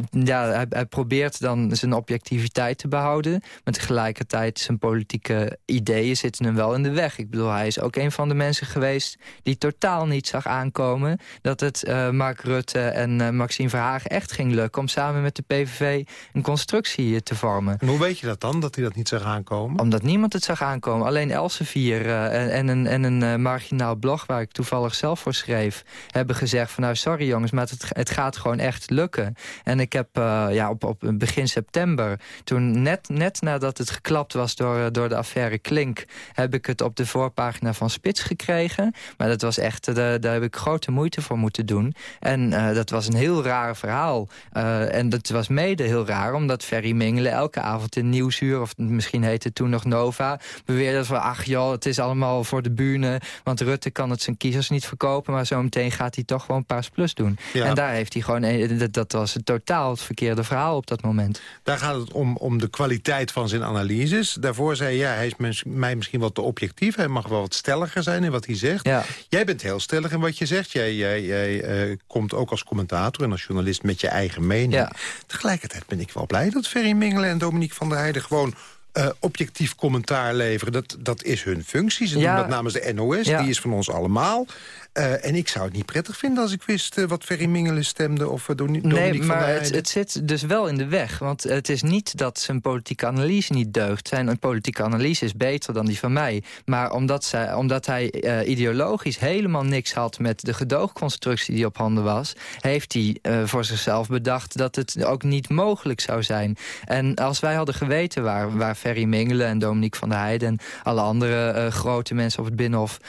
ja, hij, hij, probeert dan zijn objectiviteit te behouden... maar tegelijkertijd zijn politieke ideeën zitten hem wel in de weg. Ik bedoel, hij is ook een van de mensen geweest... die totaal niet zag aankomen dat het Mark Rutte Rutte en Maxime Verhagen echt ging lukken... om samen met de PVV een constructie te vormen. En hoe weet je dat dan, dat hij dat niet zag aankomen? Omdat niemand het zag aankomen. Alleen Elsevier en, en een, en een marginaal blog waar ik toevallig zelf voor schreef... hebben gezegd van nou sorry jongens, maar het, het gaat gewoon echt lukken. En ik heb ja, op, op begin september, toen net, net nadat het geklapt was door, door de affaire Klink... heb ik het op de voorpagina van Spits gekregen. Maar dat was echt, uh, daar heb ik grote moeite voor moeten doen. En uh, dat was een heel raar verhaal. Uh, en dat was mede heel raar, omdat Ferry Mingelen elke avond in Nieuwsuur... of misschien heette het toen nog Nova, beweerde van... ach joh, het is allemaal voor de bühne, want Rutte kan het zijn kiezers niet verkopen... maar zometeen gaat hij toch gewoon Paars Plus doen. Ja. En daar heeft hij gewoon, dat, dat was totaal het verkeerde verhaal op dat moment. Daar gaat het om, om de kwaliteit van zijn analyses. Daarvoor zei ja, hij is mij misschien wat te objectief. Hij mag wel wat stelliger zijn in wat hij zegt. Ja. Jij bent heel stellig in wat je zegt. Jij, jij, jij uh, komt ook als commentator en als journalist met je eigen mening. Ja. Tegelijkertijd ben ik wel blij dat Ferry Mingelen en Dominique van der Heijden... gewoon uh, objectief commentaar leveren. Dat, dat is hun functie. Ze ja. doen dat namens de NOS. Ja. Die is van ons allemaal. Uh, en ik zou het niet prettig vinden als ik wist uh, wat Ferry Mingelen stemde. Of uh, Dominique nee, maar het, het, zit dus wel in de weg. Want het is niet dat zijn politieke analyse niet deugt. Zijn politieke analyse is beter dan die van mij. Maar omdat, zij, omdat hij ideologisch helemaal niks had met de gedoogconstructie die op handen was... heeft hij voor zichzelf bedacht dat het ook niet mogelijk zou zijn. En als wij hadden geweten waar, waar Ferry Mingelen en Dominique van der Heijden... en alle andere grote mensen op het Binnenhof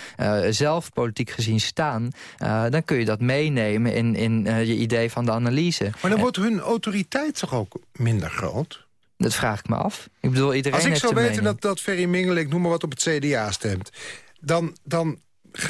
zelf politiek gezien staan... Uh, dan kun je dat meenemen in, in je idee van de analyse. Maar dan wordt hun autoriteit toch ook minder groot? Dat vraag ik me af. Ik bedoel, iedereen Als ik zou weten dat, dat Ferry Mingelen, ik noem maar wat, op het CDA stemt... dan, dan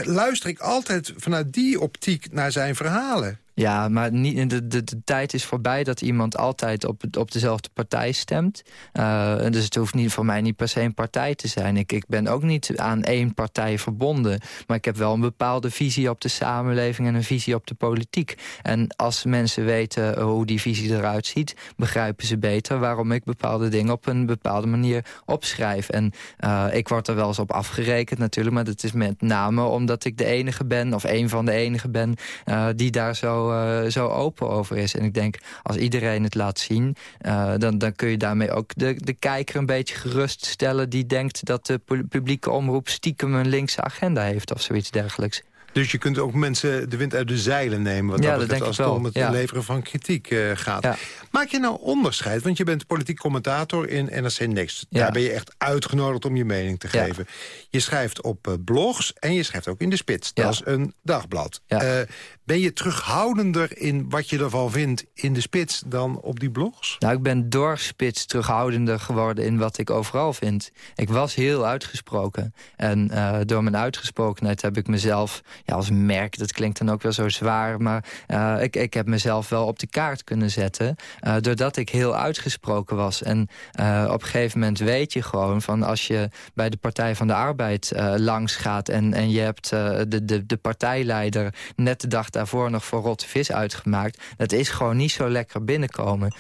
luister ik altijd vanuit die optiek naar zijn verhalen. Ja, maar niet, de, de, de, tijd is voorbij dat iemand altijd op, op dezelfde partij stemt. Uh, dus het hoeft niet, voor mij niet per se een partij te zijn. Ik, ik ben ook niet aan één partij verbonden. Maar ik heb wel een bepaalde visie op de samenleving en een visie op de politiek. En als mensen weten hoe die visie eruit ziet... begrijpen ze beter waarom ik bepaalde dingen op een bepaalde manier opschrijf. En uh, ik word er wel eens op afgerekend natuurlijk. Maar dat is met name omdat ik de enige ben, of een van de enige ben... Die daar zo uh, zo open over is. En ik denk, als iedereen het laat zien... Uh, dan, dan kun je daarmee ook de, de kijker een beetje geruststellen... die denkt dat de publieke omroep stiekem een linkse agenda heeft... of zoiets dergelijks. Dus je kunt ook mensen de wind uit de zeilen nemen... Wat ja, dat, dat als het om het ja. leveren van kritiek uh, gaat. Ja. Maak je nou onderscheid? Want je bent politiek commentator in NRC Next. Daar ben je echt uitgenodigd om je mening te geven. Je schrijft op uh, blogs en je schrijft ook in de Spits. Dat is een dagblad. Uh, ben je terughoudender in wat je ervan vindt in de Spits dan op die blogs? Nou, ik ben door Spits terughoudender geworden in wat ik overal vind. Ik was heel uitgesproken. En door mijn uitgesprokenheid heb ik mezelf ja, als merk, dat klinkt dan ook wel zo zwaar... maar uh, ik, ik heb mezelf wel op de kaart kunnen zetten... Uh, doordat ik heel uitgesproken was. En uh, op een gegeven moment weet je gewoon van... als je bij de Partij van de Arbeid langs gaat... en, en je hebt de, de, de partijleider net de dag daarvoor nog voor rotte vis uitgemaakt... dat is gewoon niet zo lekker binnenkomen.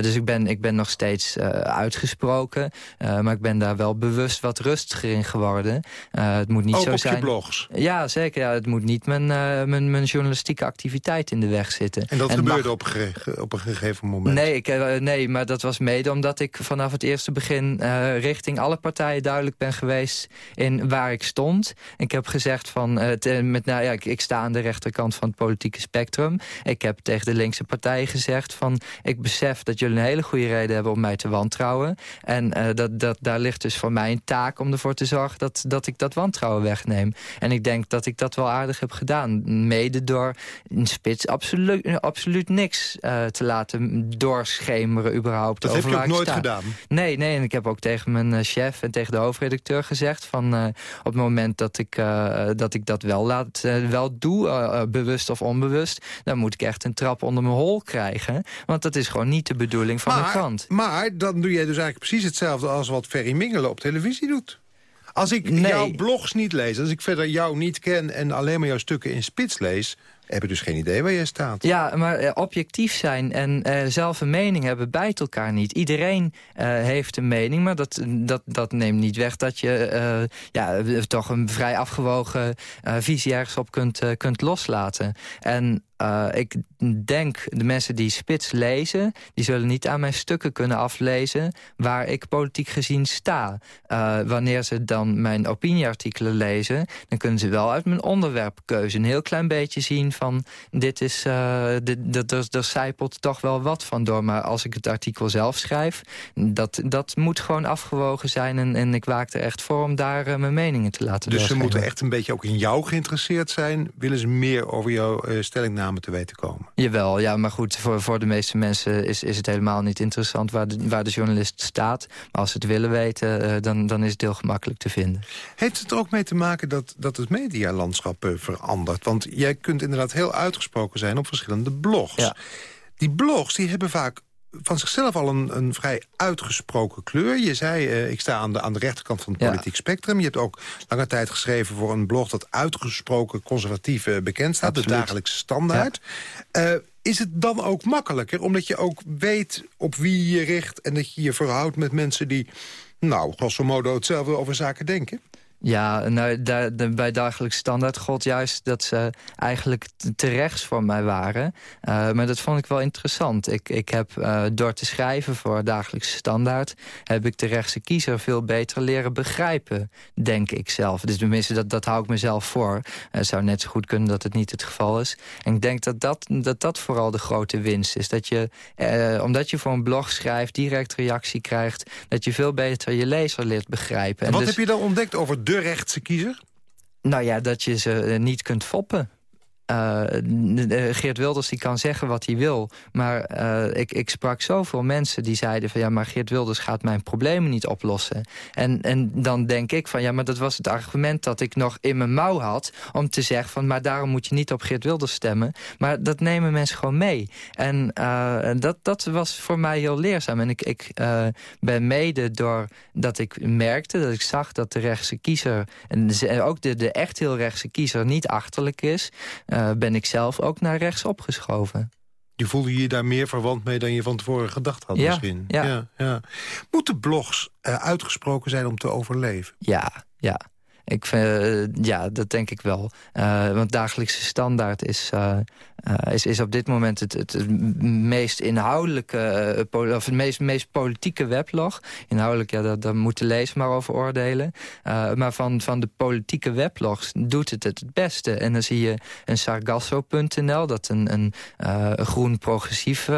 dus ik ben, ik ben nog steeds uitgesproken... maar ik ben daar wel bewust wat rustiger in geworden. het moet niet ook zo op zijn. je blogs? Ja, zeker. Ja, het moet niet mijn, uh, mijn, mijn, journalistieke activiteit in de weg zitten. En dat en gebeurde mag... op, ge op, een gegeven moment? Nee, ik, uh, nee, maar dat was mede omdat ik vanaf het eerste begin... Uh, richting alle partijen duidelijk ben geweest in waar ik stond. Ik heb gezegd van, met, nou, ja, ik, ik, sta aan de rechterkant van het politieke spectrum. Ik heb tegen de linkse partijen gezegd van... ik besef dat jullie een hele goede reden hebben om mij te wantrouwen. En dat, dat, daar ligt dus voor mij een taak om ervoor te zorgen... dat, dat ik dat wantrouwen wegneem. En ik denk dat ik dat wel aardig heb gedaan. Mede door in spits absoluut, absoluut niks uh, te laten doorschemeren überhaupt. Dat heb je ook nooit sta. gedaan? Nee, nee, en ik heb ook tegen mijn uh, chef en tegen de hoofdredacteur gezegd... van uh, op het moment dat ik, dat, ik dat wel, laat, wel doe, bewust of onbewust... dan moet ik echt een trap onder mijn hol krijgen. Want dat is gewoon niet de bedoeling van maar, de krant. Maar dan doe jij dus eigenlijk precies hetzelfde... als wat Ferry Mingelen op televisie doet. Als ik nee. jouw blogs niet lees, als ik verder jou niet ken... en alleen maar jouw stukken in spits lees... hebben dus geen idee waar je staat. Ja, maar objectief zijn en zelf een mening hebben bijt elkaar niet. Iedereen heeft een mening, maar dat, dat, dat neemt niet weg... dat je ja, toch een vrij afgewogen visie ergens op kunt, kunt loslaten. En uh, ik denk, de mensen die Spits lezen... die zullen niet aan mijn stukken kunnen aflezen... waar ik politiek gezien sta. Uh, wanneer ze dan mijn opinieartikelen lezen... dan kunnen ze wel uit mijn onderwerpkeuze een heel klein beetje zien... van dit is, uh, dit, er, er zijpelt toch wel wat van door. Maar als ik het artikel zelf schrijf... dat, dat moet gewoon afgewogen zijn... en, en ik waak er echt voor om daar mijn meningen te laten Dus ze moeten echt een beetje ook in jou geïnteresseerd zijn? Willen ze meer over jouw te weten komen. Jawel, ja, maar goed, voor, voor de meeste mensen is, is het helemaal niet interessant waar de, waar de journalist staat. Maar als ze het willen weten, uh, dan, dan is het heel gemakkelijk te vinden. Heeft het er ook mee te maken dat, dat het medialandschap uh, verandert? Want jij kunt inderdaad heel uitgesproken zijn op verschillende blogs. Ja. Die blogs die hebben vaak van zichzelf al een, een vrij uitgesproken kleur. Je zei, uh, ik sta aan de, aan de rechterkant van het politiek spectrum. Je hebt ook lange tijd geschreven voor een blog... dat uitgesproken conservatief uh, bekend staat, Absoluut. de dagelijkse standaard. Ja. Uh, is het dan ook makkelijker, omdat je ook weet op wie je richt... en dat je je verhoudt met mensen die, nou, grosso modo hetzelfde over zaken denken? Ja, nou, daar, de, bij Dagelijks Standaard god juist dat ze eigenlijk te rechts voor mij waren. Uh, maar dat vond ik wel interessant. Ik, ik heb uh, door te schrijven voor Dagelijks Standaard... heb ik de rechtse kiezer veel beter leren begrijpen, denk ik zelf. Dus tenminste, dat, dat hou ik mezelf voor. Het uh, zou net zo goed kunnen dat het niet het geval is. En ik denk dat dat, dat, dat vooral de grote winst is. Dat je, omdat je voor een blog schrijft, direct reactie krijgt... dat je veel beter je lezer leert begrijpen. En wat dus, heb je dan ontdekt over de rechtse kiezer? Nou ja, dat je ze eh, niet kunt foppen. Uh, Geert Wilders die kan zeggen wat hij wil. Maar uh, ik, ik sprak zoveel mensen die zeiden van... ja, maar Geert Wilders gaat mijn problemen niet oplossen. En, en dan denk ik van... ja, maar dat was het argument dat ik nog in mijn mouw had... om te zeggen van, maar daarom moet je niet op Geert Wilders stemmen. Maar dat nemen mensen gewoon mee. En dat, dat was voor mij heel leerzaam. En ik, ik ben mede door dat ik merkte, dat ik zag dat de rechtse kiezer... en ook de, de echt heel rechtse kiezer niet achterlijk is... Uh, ben ik zelf ook naar rechts opgeschoven. Je voelde je daar meer verwant mee dan je van tevoren gedacht had ja, misschien. Ja. ja, ja. Moeten blogs uh, uitgesproken zijn om te overleven? Ja, ja. Ik uh, ja, dat denk ik wel. Uh, want dagelijkse standaard is, uh, is, is op dit moment het, het, meest inhoudelijke, of het meest, meest politieke weblog. Inhoudelijk, ja, daar, daar moet de maar over oordelen. maar van, van de politieke weblogs doet het het beste. En dan zie je een sargasso.nl, dat een, een, een groen progressief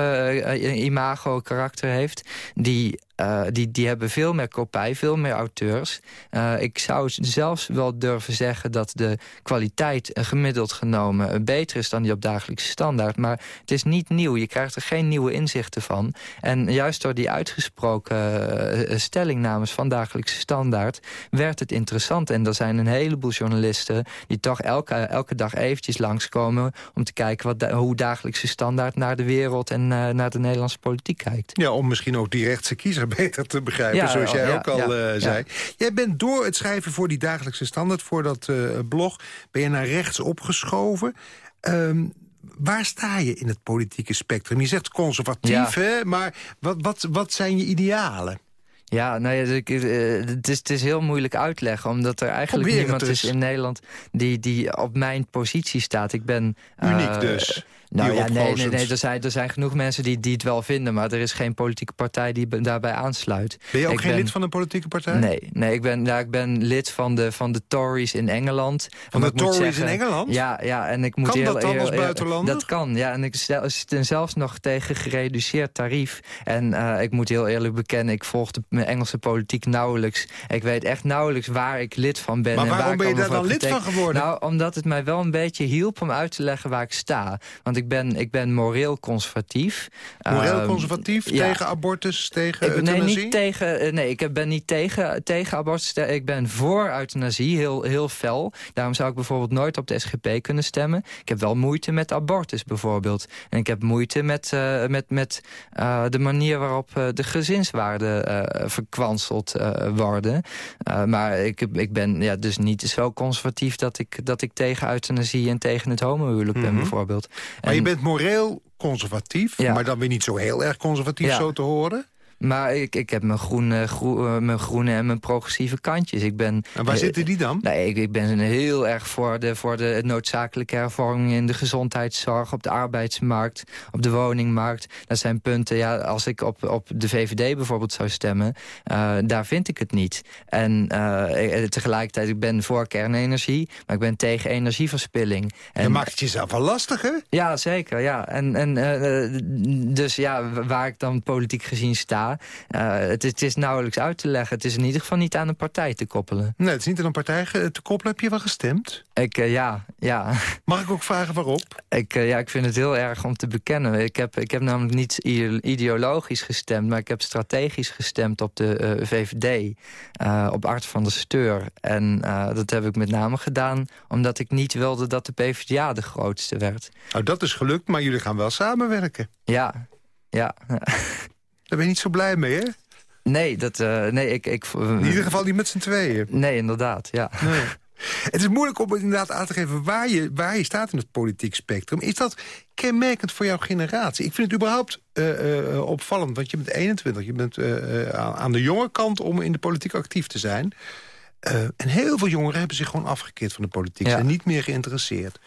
imago karakter heeft. Die uh, die, die hebben veel meer kopij, veel meer auteurs. Uh, ik zou zelfs wel durven zeggen dat de kwaliteit uh, gemiddeld genomen beter is dan die op dagelijkse standaard. Maar het is niet nieuw. Je krijgt er geen nieuwe inzichten van. En juist door die uitgesproken stellingnames van dagelijkse standaard werd het interessant. En er zijn een heleboel journalisten die toch elke, elke dag eventjes langskomen om te kijken wat hoe dagelijkse standaard naar de wereld en naar de Nederlandse politiek kijkt. Ja, om misschien ook die rechtse kiezer beter te begrijpen, zoals jij ook al uh, zei. Jij bent door het schrijven voor die dagelijkse standaard, voor dat uh, blog... ben je naar rechts opgeschoven. Um, waar sta je in het politieke spectrum? Je zegt conservatief, hè? maar wat, wat, wat zijn je idealen? Ja, nou ja, uh, het, is, het is heel moeilijk uitleggen... omdat er eigenlijk Probeer niemand dus. is in Nederland die, die op mijn positie staat. Ik ben... Uniek dus. Nou ja, nee, nee, nee er, zijn, er zijn genoeg mensen die, die het wel vinden... maar er is geen politieke partij die daarbij aansluit. Ben je ook ik geen ben, lid van een politieke partij? Nee, nee ik, ben, nou, ik ben lid van de, van de Tories in Engeland. Van de Tories zeggen, in Engeland? Ja, ja en ik moet kan heel, dat dan heel, als buitenlander? Dat kan, ja. En ik stel, zelfs nog tegen gereduceerd tarief. En uh, ik moet heel eerlijk bekennen... ik volg de Engelse politiek nauwelijks. Ik weet echt nauwelijks waar ik lid van ben. Maar en waarom waar ben je daar dan lid van geworden? Nou, omdat het mij wel een beetje hielp om uit te leggen waar ik sta. Want ik ben, ik ben moreel conservatief. Moreel conservatief? Um, tegen abortus? Tegen ik, euthanasie? Nee, niet tegen, nee, ik ben niet tegen, tegen abortus. Ik ben voor euthanasie, heel, heel fel. Daarom zou ik bijvoorbeeld nooit op de SGP kunnen stemmen. Ik heb wel moeite met abortus bijvoorbeeld. En ik heb moeite met, uh, met, met uh, de manier waarop uh, de gezinswaarde verkwanseld worden. maar ik, ik ben ja, dus niet zo conservatief dat ik, dat ik tegen euthanasie en tegen het homohuwelijk ben, mhm. bijvoorbeeld. Maar je bent moreel conservatief, maar dan weer niet zo heel erg conservatief zo te horen? Maar ik, ik heb mijn groene, eh, mijn groene en mijn progressieve kantjes. Ik ben, en waar zitten die dan? Nee, ik, ik ben heel erg voor de, voor de noodzakelijke hervormingen... in de gezondheidszorg, op de arbeidsmarkt, op de woningmarkt. Dat zijn punten, ja, als ik op, op de VVD bijvoorbeeld zou stemmen... Uh, daar vind ik het niet. En uh, tegelijkertijd, ik ben voor kernenergie... maar ik ben tegen energieverspilling. En, je maakt het jezelf wel lastig, hè? Ja, zeker, ja. En, en, dus ja, waar ik dan politiek gezien sta... Uh, het, het, is nauwelijks uit te leggen. Het is in ieder geval niet aan een partij te koppelen. Nee, het is niet aan een partij te koppelen. Heb je wel gestemd? Ik, uh, ja, ja. Mag ik ook vragen waarop? Ik, uh, ja, ik vind het heel erg om te bekennen. Ik heb, ik heb namelijk niet ideologisch gestemd... maar ik heb strategisch gestemd op de VVD. op Art van der Steur. En dat heb ik met name gedaan... omdat ik niet wilde dat de PvdA de grootste werd. Nou, dat is gelukt, maar jullie gaan wel samenwerken. Ja, ja. Daar ben je niet zo blij mee, hè? Nee, dat, uh, nee ik, ik... In ieder geval niet met z'n tweeën. Nee, inderdaad, ja. Nee. Het is moeilijk om inderdaad aan te geven waar je, waar je staat in het politiek spectrum. Is dat kenmerkend voor jouw generatie? Ik vind het überhaupt uh, uh, opvallend, want je bent 21. Je bent aan de jonge kant om in de politiek actief te zijn. en heel veel jongeren hebben zich gewoon afgekeerd van de politiek. Ja. Zijn niet meer geïnteresseerd.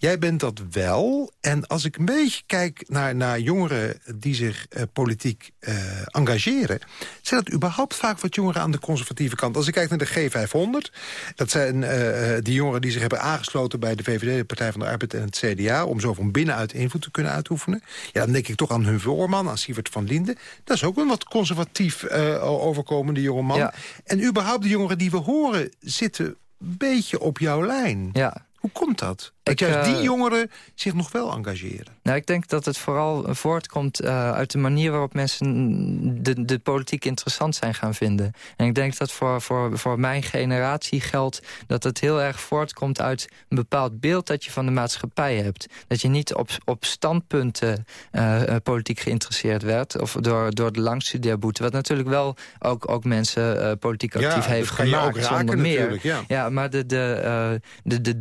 Jij bent dat wel. En als ik een beetje kijk naar, naar jongeren die zich uh, politiek uh, engageren... zijn dat überhaupt vaak wat jongeren aan de conservatieve kant. Als ik kijk naar de G500... dat zijn uh, die jongeren die zich hebben aangesloten bij de VVD... de Partij van de Arbeid en het CDA... om zo van binnenuit invloed te kunnen uitoefenen. Ja, dan denk ik toch aan hun voorman, aan Sievert van Linden. Dat is ook een wat conservatief overkomende jongeman. Ja. En überhaupt de jongeren die we horen zitten een beetje op jouw lijn. Ja. Hoe komt dat? Dat juist die eh, jongeren zich nog wel engageren. Nou, ik denk dat het vooral voortkomt uh, uit de manier waarop mensen de, de politiek interessant zijn gaan vinden. En ik denk dat voor, voor, voor mijn generatie geldt dat het heel erg voortkomt uit een bepaald beeld dat je van de maatschappij hebt. Dat je niet op, op standpunten uh, politiek geïnteresseerd werd. Of door, door de langstudeerboete. Wat natuurlijk wel ook, ook mensen politiek actief heeft gemaakt. zonder meer. Ja. ja. maar de, de, de, de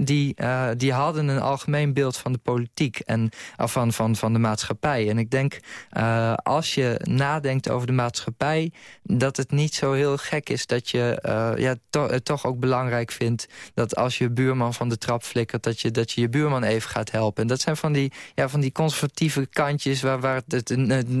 die uh, die hadden een algemeen beeld van de politiek en van, van, van de maatschappij. En ik denk, uh, als je nadenkt over de maatschappij... dat het niet zo heel gek is dat je ja, het toch ook belangrijk vindt... dat als je buurman van de trap flikkert... dat je, dat je je buurman even gaat helpen. En dat zijn van die, ja, van die conservatieve kantjes... waar, waar het, het,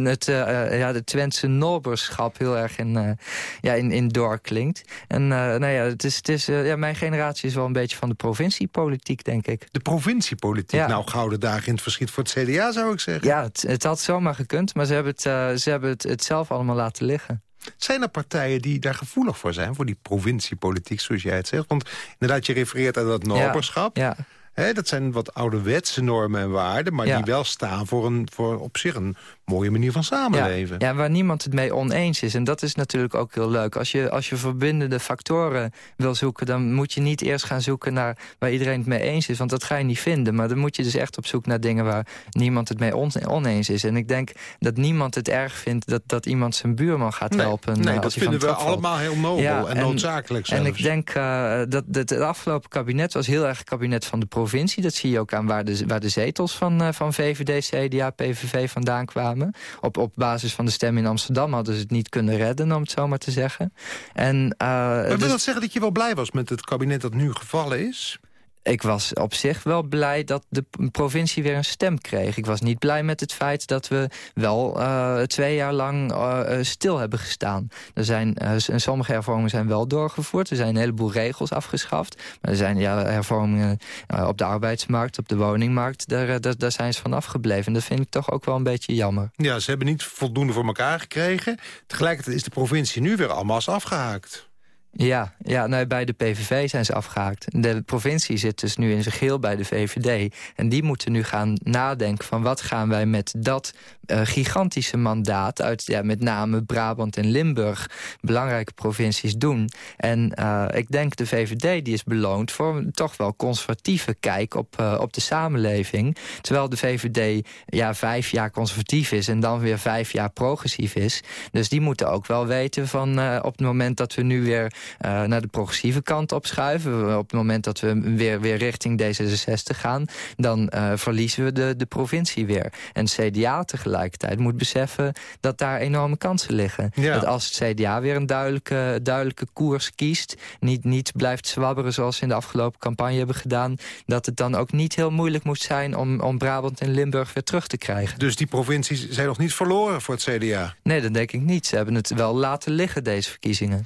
het ja, de Twentse noberschap heel erg in, ja, in, in doorklinkt. En nou ja, het is, het is, ja, mijn generatie is wel een beetje van de provinciepolitiek denk ik. De provinciepolitiek? Nou, gouden dagen in het verschiet voor het CDA, zou ik zeggen. Ja, het, het had zomaar gekund, maar ze hebben, het, uh, ze hebben het, het zelf allemaal laten liggen. Zijn er partijen die daar gevoelig voor zijn, voor die provinciepolitiek, zoals jij het zegt? Want inderdaad, je refereert aan dat noberschap. Ja, ja dat zijn wat ouderwetse normen en waarden... maar die wel staan voor, een, voor op zich een mooie manier van samenleven. Ja, ja, waar niemand het mee oneens is. En dat is natuurlijk ook heel leuk. Als je, als je verbindende factoren wil zoeken... dan moet je niet eerst gaan zoeken naar waar iedereen het mee eens is. Want dat ga je niet vinden. Maar dan moet je dus echt op zoek naar dingen... waar niemand het mee oneens is. En ik denk dat niemand het erg vindt... dat, dat iemand zijn buurman gaat helpen. Nee, dat vinden we allemaal heel nobel en, noodzakelijk zelfs. En ik denk uh, dat, dat het afgelopen kabinet was heel erg kabinet van de provincie dat zie je ook aan waar de, waar de zetels van, uh, van VVD, CDA, PVV vandaan kwamen. Op, op basis van de stem in Amsterdam hadden ze het niet kunnen redden, om het zo maar te zeggen. En, maar wil dus... dat zeggen dat je wel blij was met het kabinet dat nu gevallen is? Ik was op zich wel blij dat de provincie weer een stem kreeg. Ik was niet blij met het feit dat we wel uh, twee jaar lang uh, stil hebben gestaan. Er zijn, uh, sommige hervormingen zijn wel doorgevoerd. Er zijn een heleboel regels afgeschaft. Maar er zijn ja, hervormingen op de arbeidsmarkt, op de woningmarkt. Daar, daar, zijn ze van afgebleven. En dat vind ik toch ook wel een beetje jammer. Ja, ze hebben niet voldoende voor elkaar gekregen. Tegelijkertijd is de provincie nu weer allemaal afgehaakt. Ja, ja nou, bij de PVV zijn ze afgehaakt. De provincie zit dus nu in zijn geheel bij de VVD. En die moeten nu gaan nadenken van wat gaan wij met dat uh, gigantische mandaat... uit ja, met name Brabant en Limburg, belangrijke provincies, doen. En uh, ik denk de VVD die is beloond voor een toch wel conservatieve kijk op, uh, op de samenleving. Terwijl de VVD ja, vijf jaar conservatief is en dan weer vijf jaar progressief is. Dus die moeten ook wel weten van op het moment dat we nu weer uh, naar de progressieve kant opschuiven. Op het moment dat we weer, weer richting D66 gaan... dan uh, verliezen we de, de provincie weer. En CDA tegelijkertijd moet beseffen dat daar enorme kansen liggen. Ja. Dat als het CDA weer een duidelijke, duidelijke koers kiest... Niet, niet blijft zwabberen zoals ze in de afgelopen campagne hebben gedaan... dat het dan ook niet heel moeilijk moet zijn om, om Brabant en Limburg weer terug te krijgen. Dus die provincies zijn nog niet verloren voor het CDA? Nee, dat denk ik niet. Ze hebben het wel laten liggen, deze verkiezingen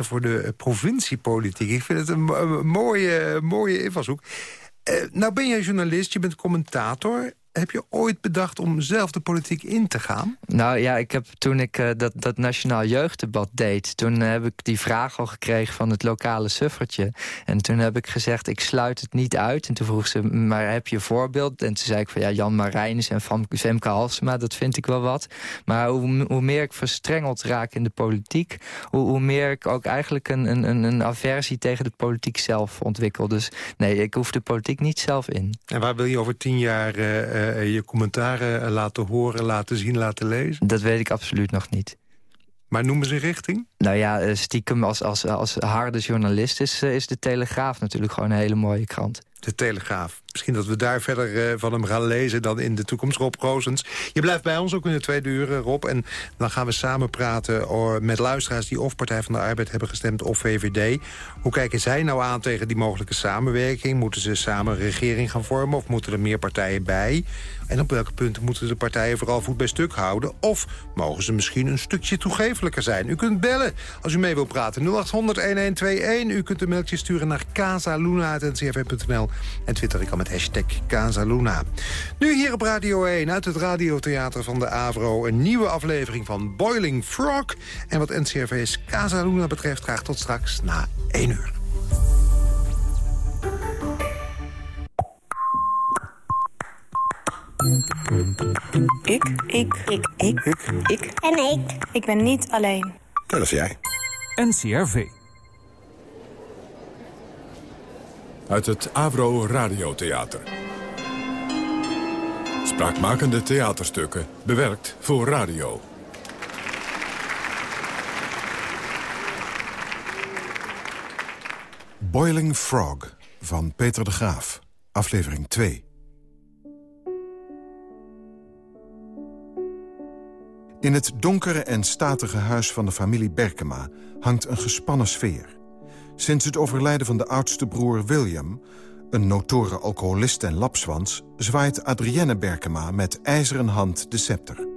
voor de provinciepolitiek. Ik vind het een, mooie, mooie invalshoek. Uh, nou ben jij journalist, je bent commentator. Heb je ooit bedacht om zelf de politiek in te gaan? Nou ja, ik heb toen ik uh, dat, dat Nationaal Jeugddebat deed... toen heb ik die vraag al gekregen van het lokale suffertje. En toen heb ik gezegd, ik sluit het niet uit. En toen vroeg ze, maar heb je een voorbeeld? En toen zei ik van ja, Jan Marijnis en Femke Halsema... dat vind ik wel wat. Maar hoe, hoe meer ik verstrengeld raak in de politiek... hoe, hoe meer ik ook eigenlijk een, een, een aversie tegen de politiek zelf ontwikkel. Dus nee, ik hoef de politiek niet zelf in. En waar wil je over tien jaar... Uh, uh, je commentaren laten horen, laten zien, laten lezen? Dat weet ik absoluut nog niet. Maar noemen ze richting? Nou ja, eh, stiekem als, als, als harde journalist is, is de Telegraaf natuurlijk gewoon een hele mooie krant. De Telegraaf. Misschien dat we daar verder uh, van hem gaan lezen dan in de toekomst, Rob Roosens. Je blijft bij ons ook in de tweede uur, Rob. En dan gaan we samen praten uh, met luisteraars die of Partij van de Arbeid hebben gestemd of VVD. Hoe kijken zij nou aan tegen die mogelijke samenwerking? Moeten ze samen een regering gaan vormen of moeten er meer partijen bij? En op welke punten moeten de partijen vooral voet bij stuk houden? Of mogen ze misschien een stukje toegevelijker zijn? U kunt bellen als u mee wilt praten. 0800-1121. U kunt een mailtje sturen naar casaluna.ncrv.nl. En twitter ik al met hashtag Casaluna. Nu hier op Radio 1 uit het radiotheater van de AVRO... een nieuwe aflevering van Boiling Frog. En wat NCRV's Casaluna betreft graag tot straks na 1 uur. Ik. Ik. Ik. Ik. Ik. Ik. En ik. Ik ben niet alleen. Dat is jij. NCRV. Uit het Avro Radiotheater. Spraakmakende theaterstukken, bewerkt voor radio. Boiling Frog van Peter de Graaf, aflevering 2. In het donkere en statige huis van de familie Berkema hangt een gespannen sfeer. Sinds het overlijden van de oudste broer William... een notoren alcoholist en lapswans... zwaait Adrienne Berkema met ijzeren hand de scepter.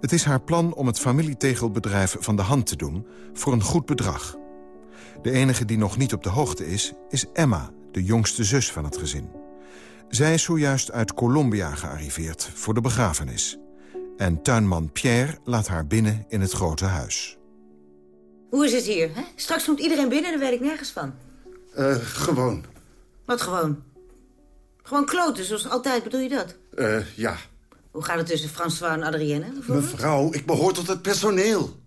Het is haar plan om het familietegelbedrijf van de hand te doen... voor een goed bedrag. De enige die nog niet op de hoogte is, is Emma... de jongste zus van het gezin. Zij is zojuist uit Colombia gearriveerd voor de begrafenis... En tuinman Pierre laat haar binnen in het grote huis. Hoe is het hier? Hè? Straks komt iedereen binnen en daar weet ik nergens van. Uh, gewoon. Wat gewoon? Gewoon kloten, zoals altijd, bedoel je dat? Eh, uh, ja. Hoe gaat het tussen François en Adrienne? Mevrouw, ik behoor tot het personeel.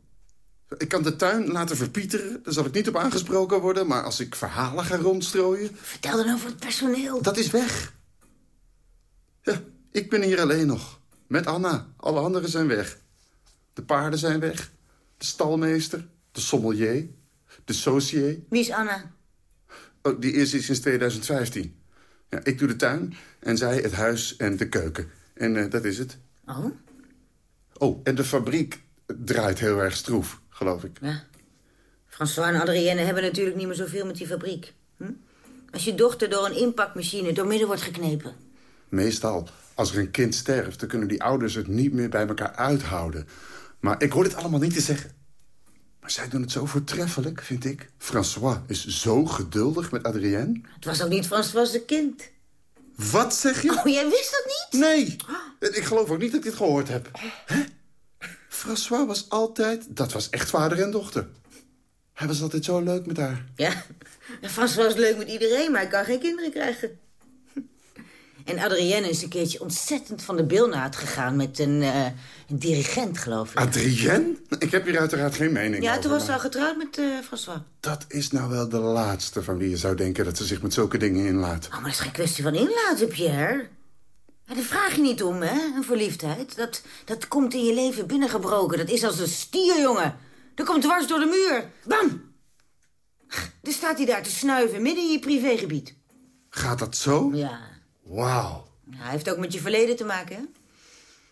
Ik kan de tuin laten verpieteren, daar zal ik niet op aangesproken worden... maar als ik verhalen ga rondstrooien... Vertel dan over het personeel. Dat is weg. Ja, ik ben hier alleen nog. Met Anna. Alle anderen zijn weg. De paarden zijn weg. De stalmeester. De sommelier. De socier. Wie is Anna? Oh, die is sinds 2015. Ja, ik doe de tuin en zij het huis en de keuken. En uh, dat is het. Oh? Oh, en de fabriek draait heel erg stroef, geloof ik. Ja. François en Adrienne hebben natuurlijk niet meer zoveel met die fabriek. Hm? Als je dochter door een inpakmachine doormidden wordt geknepen. Meestal. Als er een kind sterft, dan kunnen die ouders het niet meer bij elkaar uithouden. Maar ik hoor dit allemaal niet te zeggen. Maar zij doen het zo voortreffelijk, vind ik. François is zo geduldig met Adrienne. Het was ook niet François de kind. Wat zeg je? Oh, jij wist dat niet? Nee. Ik geloof ook niet dat ik dit gehoord heb. Hè? François was altijd... Dat was echt vader en dochter. Hij was altijd zo leuk met haar. Ja, vast was leuk met iedereen, maar ik kan geen kinderen krijgen. En Adrienne is een keertje ontzettend van de bilnaad gegaan... met een, uh, een dirigent, geloof ik. Adrienne? Ik heb hier uiteraard geen mening Ja, over, toen was ze maar al getrouwd met uh, François. Dat is nou wel de laatste van wie je zou denken... dat ze zich met zulke dingen inlaat. Oh, maar dat is geen kwestie van inlaten, Pierre. Ja, daar vraag je niet om, hè, een verliefdheid. Dat, dat komt in je leven binnengebroken. Dat is als een stier, jongen. Dat komt dwars door de muur. Bam! Dan staat hij daar te snuiven, midden in je privégebied. Gaat dat zo? Ja. Wauw. Hij heeft ook met je verleden te maken, hè?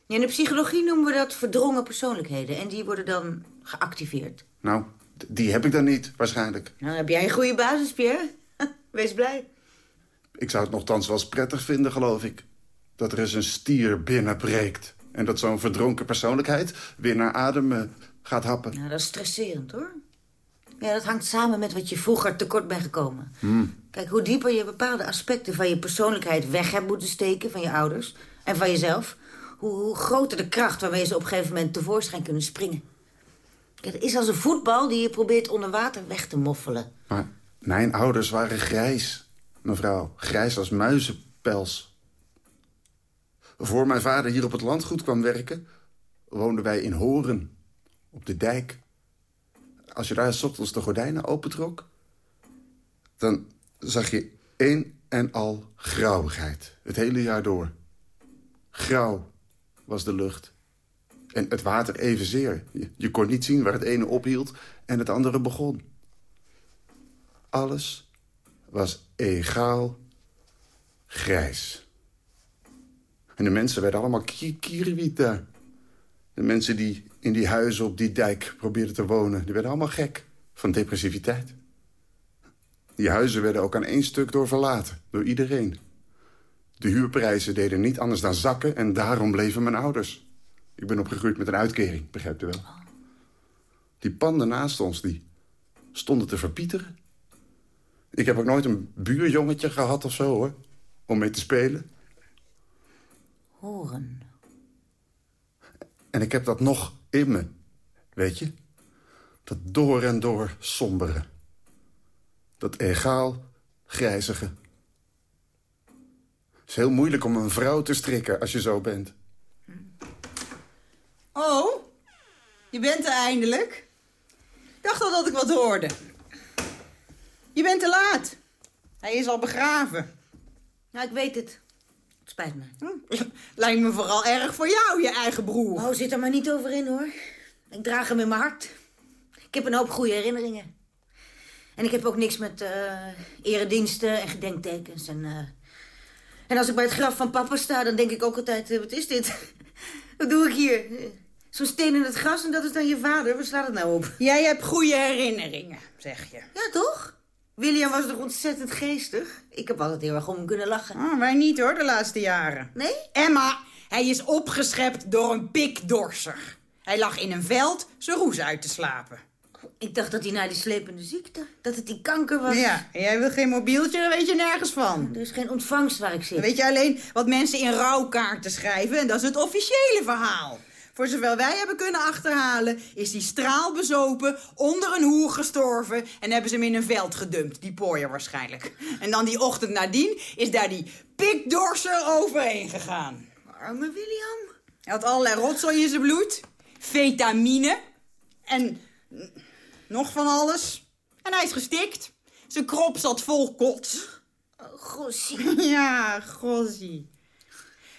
In de psychologie noemen we dat verdrongen persoonlijkheden. En die worden dan geactiveerd. Nou, die heb ik dan niet, waarschijnlijk. Nou, heb jij een goede basis, Pierre. Wees blij. Ik zou het nogthans wel eens prettig vinden, geloof ik. Dat er eens een stier binnenbreekt. En dat zo'n verdronken persoonlijkheid weer naar adem uh, gaat happen. Nou, dat is stresserend, hoor. Ja, dat hangt samen met wat je vroeger tekort bent gekomen. Hmm. Kijk, hoe dieper je bepaalde aspecten van je persoonlijkheid weg hebt moeten steken... van je ouders en van jezelf... hoe, hoe groter de kracht waarmee ze op een gegeven moment tevoorschijn kunnen springen. Kijk, het is als een voetbal die je probeert onder water weg te moffelen. Maar mijn ouders waren grijs, mevrouw. Grijs als muizenpels. Voor mijn vader hier op het landgoed kwam werken... woonden wij in Horen, op de dijk. Als je daar s ochtends de gordijnen opentrok... dan zag je één en al grauwigheid. Het hele jaar door. Grauw was de lucht. En het water evenzeer. Je, kon niet zien waar het ene ophield en het andere begon. Alles was egaal grijs. En de mensen werden allemaal daar. De mensen die in die huizen op die dijk probeerden te wonen... die werden allemaal gek van depressiviteit. Die huizen werden ook aan één stuk door verlaten, door iedereen. De huurprijzen deden niet anders dan zakken en daarom bleven mijn ouders. Ik ben opgegroeid met een uitkering, begrijpt u wel. Die panden naast ons, die stonden te verpieteren. Ik heb ook nooit een buurjongetje gehad of zo, hoor. Om mee te spelen. Horen. En ik heb dat nog in me, weet je? Dat door en door sombere. Dat egaal grijzige. Het is heel moeilijk om een vrouw te strikken als je zo bent. Oh, je bent er eindelijk. Ik dacht al dat ik wat hoorde. Je bent te laat. Hij is al begraven. Nou, ik weet het. Spijt me. Hm. Lijkt me vooral erg voor jou, je eigen broer. Oh, zit er maar niet over in, hoor. Ik draag hem in mijn hart. Ik heb een hoop goede herinneringen. En ik heb ook niks met uh, erediensten en gedenktekens. En, uh... en als ik bij het graf van papa sta, dan denk ik ook altijd... Uh, wat is dit? wat doe ik hier? Zo'n steen in het gras en dat is dan je vader. Waar slaat het nou op? Jij hebt goede herinneringen, zeg je. Ja, toch? William was toch ontzettend geestig? Ik heb altijd heel erg om hem kunnen lachen. Oh, wij niet hoor, de laatste jaren. Nee? Emma, hij is opgeschept door een pikdorser. Hij lag in een veld zijn roes uit te slapen. Ik dacht dat hij naar die slepende ziekte, dat het die kanker was. Ja, en jij wil geen mobieltje, daar weet je nergens van. Er is geen ontvangst waar ik zit. Dan weet je alleen wat mensen in rouwkaarten schrijven en dat is het officiële verhaal. Voor zover wij hebben kunnen achterhalen, is die straalbezopen onder een hoer gestorven... en hebben ze hem in een veld gedumpt, die pooier waarschijnlijk. En dan die ochtend nadien is daar die pikdorser overheen gegaan. Arme William. Hij had allerlei rotzooi in zijn bloed, vitamine en nog van alles. En hij is gestikt. Zijn krop zat vol kots. Oh. Ja, gossie.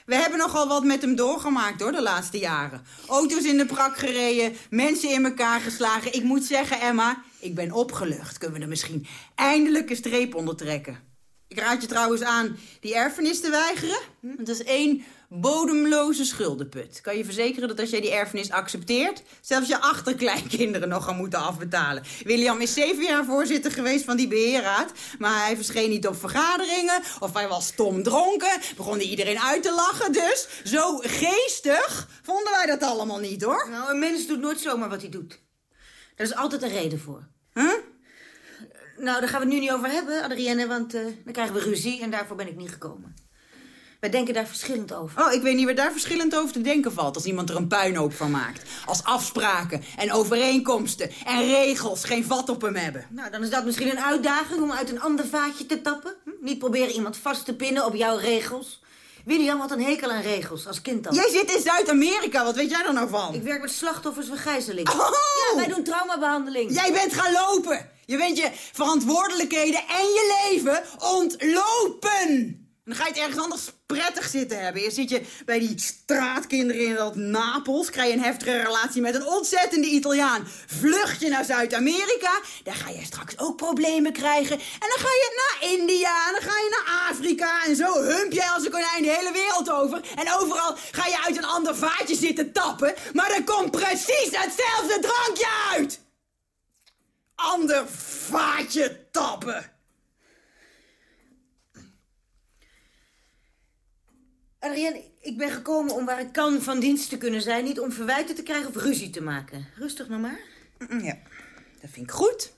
We hebben nogal wat met hem doorgemaakt, hoor, de laatste jaren. Auto's in de prak gereden, mensen in elkaar geslagen. Ik moet zeggen, Emma, ik ben opgelucht. Kunnen we er misschien eindelijk een streep onder trekken. Ik raad je trouwens aan die erfenis te weigeren. Dat is één bodemloze schuldenput. Kan je verzekeren dat als jij die erfenis accepteert... zelfs je achterkleinkinderen nog gaan moeten afbetalen. William is zeven jaar voorzitter geweest van die beheerraad... maar hij verscheen niet op vergaderingen... of hij was stom dronken, begon hij iedereen uit te lachen. Dus zo geestig vonden wij dat allemaal niet, hoor. Nou, een mens doet nooit zomaar wat hij doet. Daar is altijd een reden voor. Huh? Nou, daar gaan we het nu niet over hebben, Adrienne... want uh, dan krijgen we ruzie en daarvoor ben ik niet gekomen. Wij denken daar verschillend over. Oh, ik weet niet waar daar verschillend over te denken valt... als iemand er een puinhoop van maakt. Als afspraken en overeenkomsten en regels geen vat op hem hebben. Nou, dan is dat misschien een uitdaging om uit een ander vaatje te tappen. Hm? Niet proberen iemand vast te pinnen op jouw regels. William had een hekel aan regels, als kind al. Jij zit in Zuid-Amerika, wat weet jij er nou van? Ik werk met slachtoffers van gijzeling. Oh! Ja, wij doen traumabehandeling. Jij bent gaan lopen. Je bent je verantwoordelijkheden en je leven ontlopen. Dan ga je het ergens anders prettig zitten hebben. Eerst zit je bij die straatkinderen in dat Napels. Krijg je een heftige relatie met een ontzettende Italiaan. Vlucht je naar Zuid-Amerika. Daar ga je straks ook problemen krijgen. En dan ga je naar India. En dan ga je naar Afrika. En zo hump je als een konijn de hele wereld over. En overal ga je uit een ander vaatje zitten tappen. Maar er komt precies hetzelfde drankje uit. Ander vaatje tappen. Adrienne, ik ben gekomen om waar ik kan van dienst te kunnen zijn. Niet om verwijten te krijgen of ruzie te maken. Rustig nou maar. Ja, dat vind ik goed.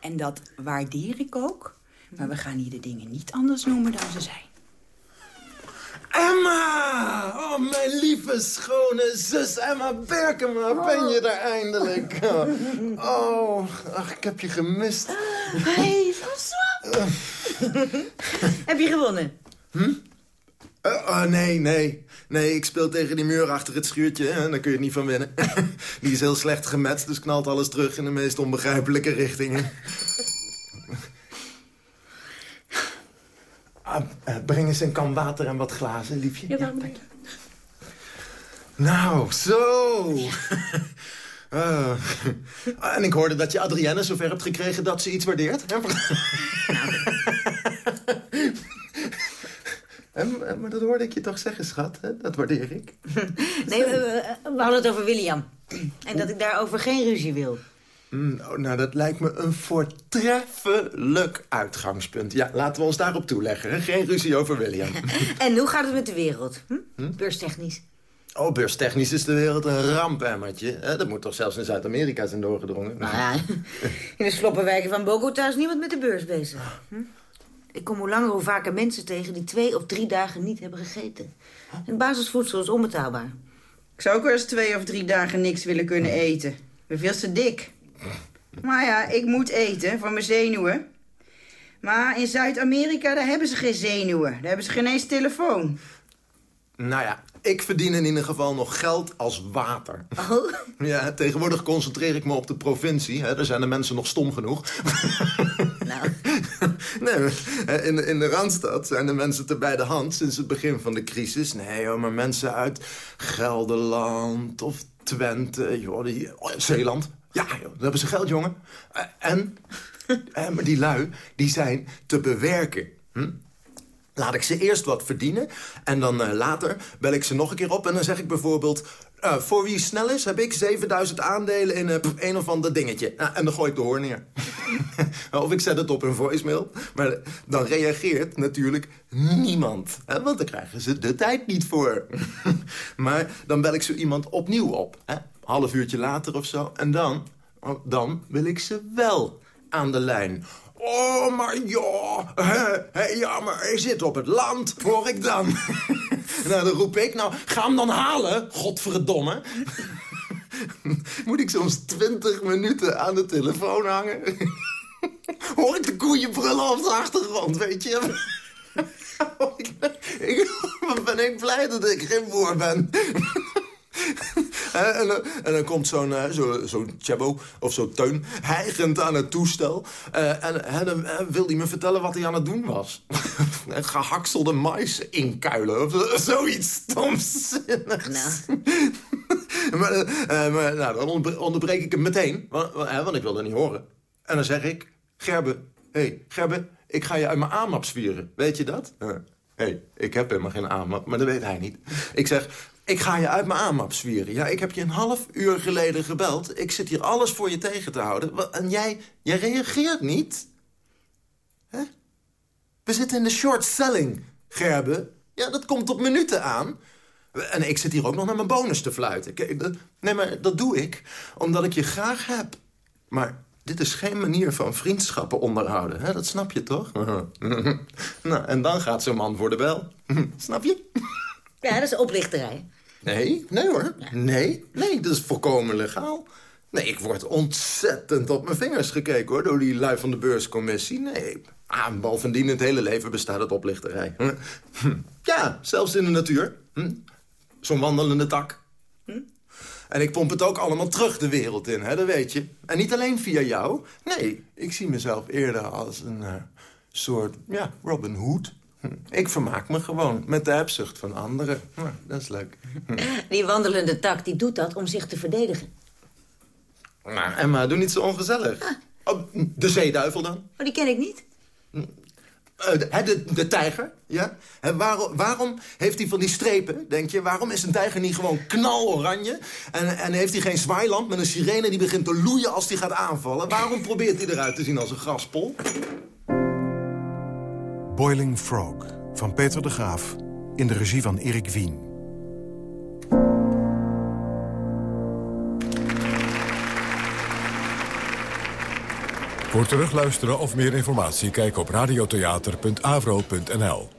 En dat waardeer ik ook. Maar we gaan hier de dingen niet anders noemen dan ze zijn. Emma! Oh, mijn lieve, schone zus Emma Berkema. Ben je daar eindelijk? Oh, ach, ik heb je gemist. Hey, François. heb je gewonnen? Hm? Uh, uh, nee, nee. Nee, ik speel tegen die muur achter het schuurtje. En daar kun je het niet van winnen. die is heel slecht gematst, dus knalt alles terug in de meest onbegrijpelijke richtingen. Ah, uh, breng eens een kan water en wat glazen, liefje. Ja, dank je. Nou, zo. Uh, en ik hoorde dat je Adrienne zover hebt gekregen dat ze iets waardeert. En, maar dat hoorde ik je toch zeggen, schat. Hè? Dat waardeer ik. nee, we, we, hadden het over William. En dat ik daarover geen ruzie wil. Mm, oh, nou, dat lijkt me een voortreffelijk uitgangspunt. Ja, laten we ons daarop toeleggen. Hè? Geen ruzie over William. en hoe gaat het met de wereld? Hm? Hm? Beurstechnisch? Oh, beurstechnisch is de wereld een ramp, Emmertje. Dat moet toch zelfs in Zuid-Amerika zijn doorgedrongen? Nou ja, in de sloppenwijken van Bogota is niemand met de beurs bezig. Hm? Ik kom hoe langer hoe vaker mensen tegen die twee of drie dagen niet hebben gegeten. En basisvoedsel is onbetaalbaar. Ik zou ook wel eens twee of drie dagen niks willen kunnen eten. Ik ben veel te dik. Maar ja, ik moet eten voor mijn zenuwen. Maar in Zuid-Amerika, daar hebben ze geen zenuwen. Daar hebben ze geen eens telefoon. Nou ja, ik verdien in ieder geval nog geld als water. Oh? Ja, tegenwoordig concentreer ik me op de provincie. Hè. Daar zijn de mensen nog stom genoeg. Nou. Nee, in, de, in de Randstad zijn de mensen te bij de hand sinds het begin van de crisis. Nee, joh, maar mensen uit Gelderland of Twente, joh, die, oh, Zeeland. Ja, joh, dan hebben ze geld, jongen. En, en maar die lui, die zijn te bewerken. Hm? Laat ik ze eerst wat verdienen en dan uh, later bel ik ze nog een keer op... en dan zeg ik bijvoorbeeld... Uh, voor wie snel is, heb ik 7000 aandelen in uh, een of ander dingetje. en dan gooi ik de hoor neer. of ik zet het op een voicemail. Maar dan reageert natuurlijk niemand. Want dan krijgen ze de tijd niet voor. maar dan bel ik zo iemand opnieuw op. Hè? Half uurtje later of zo. En dan, oh, dan wil ik ze wel aan de lijn. Oh, maar ja, ja, maar hij zit op het land, hoor ik dan. nou, dan roep ik, nou, ga hem dan halen, godverdomme. Moet ik soms twintig minuten aan de telefoon hangen? hoor ik de koeien brullen op de achtergrond, weet je? ik, ik ben ik blij dat ik geen boer ben. en, dan, en, dan komt zo'n uh, zo, zo Chabo of zo'n Teun hijgend aan het toestel. Uh, en, en dan wil hij me vertellen wat hij aan het doen was. Gehakselde mais inkuilen of zoiets stomzinnigs. Nou. maar, uh, maar nou, dan onderbreek ik hem meteen, want, want ik wil dat niet horen. En dan zeg ik, Gerbe, hé, hey, Gerbe, ik ga je uit mijn aanmaps vieren. Weet je dat? Hé, hey, ik heb helemaal geen aanmap, maar dat weet hij niet. Ik zeg, ik ga je uit mijn aanmap zwieren. Ja, ik heb je een half uur geleden gebeld. Ik zit hier alles voor je tegen te houden. En jij, jij reageert niet? Hè? We zitten in de short selling, Gerbe. Ja, dat komt op minuten aan. En ik zit hier ook nog naar mijn bonus te fluiten. Nee, maar dat doe ik omdat ik je graag heb. Maar dit is geen manier van vriendschappen onderhouden. Hè? Dat snap je toch? nou, en dan gaat zo'n man voor de bel. snap je? Ja, dat is oplichterij. Nee, nee hoor. Nee, nee, dat is volkomen legaal. Nee, ik word ontzettend op mijn vingers gekeken, hoor... door die lui van de beurscommissie. Nee, ah, bovendien het hele leven bestaat uit oplichterij. Ja, zelfs in de natuur. Hm? Zo'n wandelende tak. Hm? En ik pomp het ook allemaal terug de wereld in, hè, dat weet je. En niet alleen via jou. Nee, ik zie mezelf eerder als een uh, soort, ja, Robin Hood. Hm. Ik vermaak me gewoon met de hebzucht van anderen. Ja, dat is leuk. Die wandelende tak, die doet dat om zich te verdedigen. Maar Emma, doe niet zo ongezellig. Ah. Oh, de zeeduivel dan? Oh, die ken ik niet. Uh, de, de, de, tijger, ja? En waarom, waarom heeft hij van die strepen, denk je? Waarom is een tijger niet gewoon knaloranje? En, en heeft hij geen zwaailamp met een sirene die begint te loeien als hij gaat aanvallen? Waarom probeert hij eruit te zien als een graspol? Boiling Frog van Peter de Graaf in de regie van Erik Wien. Voor terugluisteren of meer informatie kijk op radiotheater.avro.nl.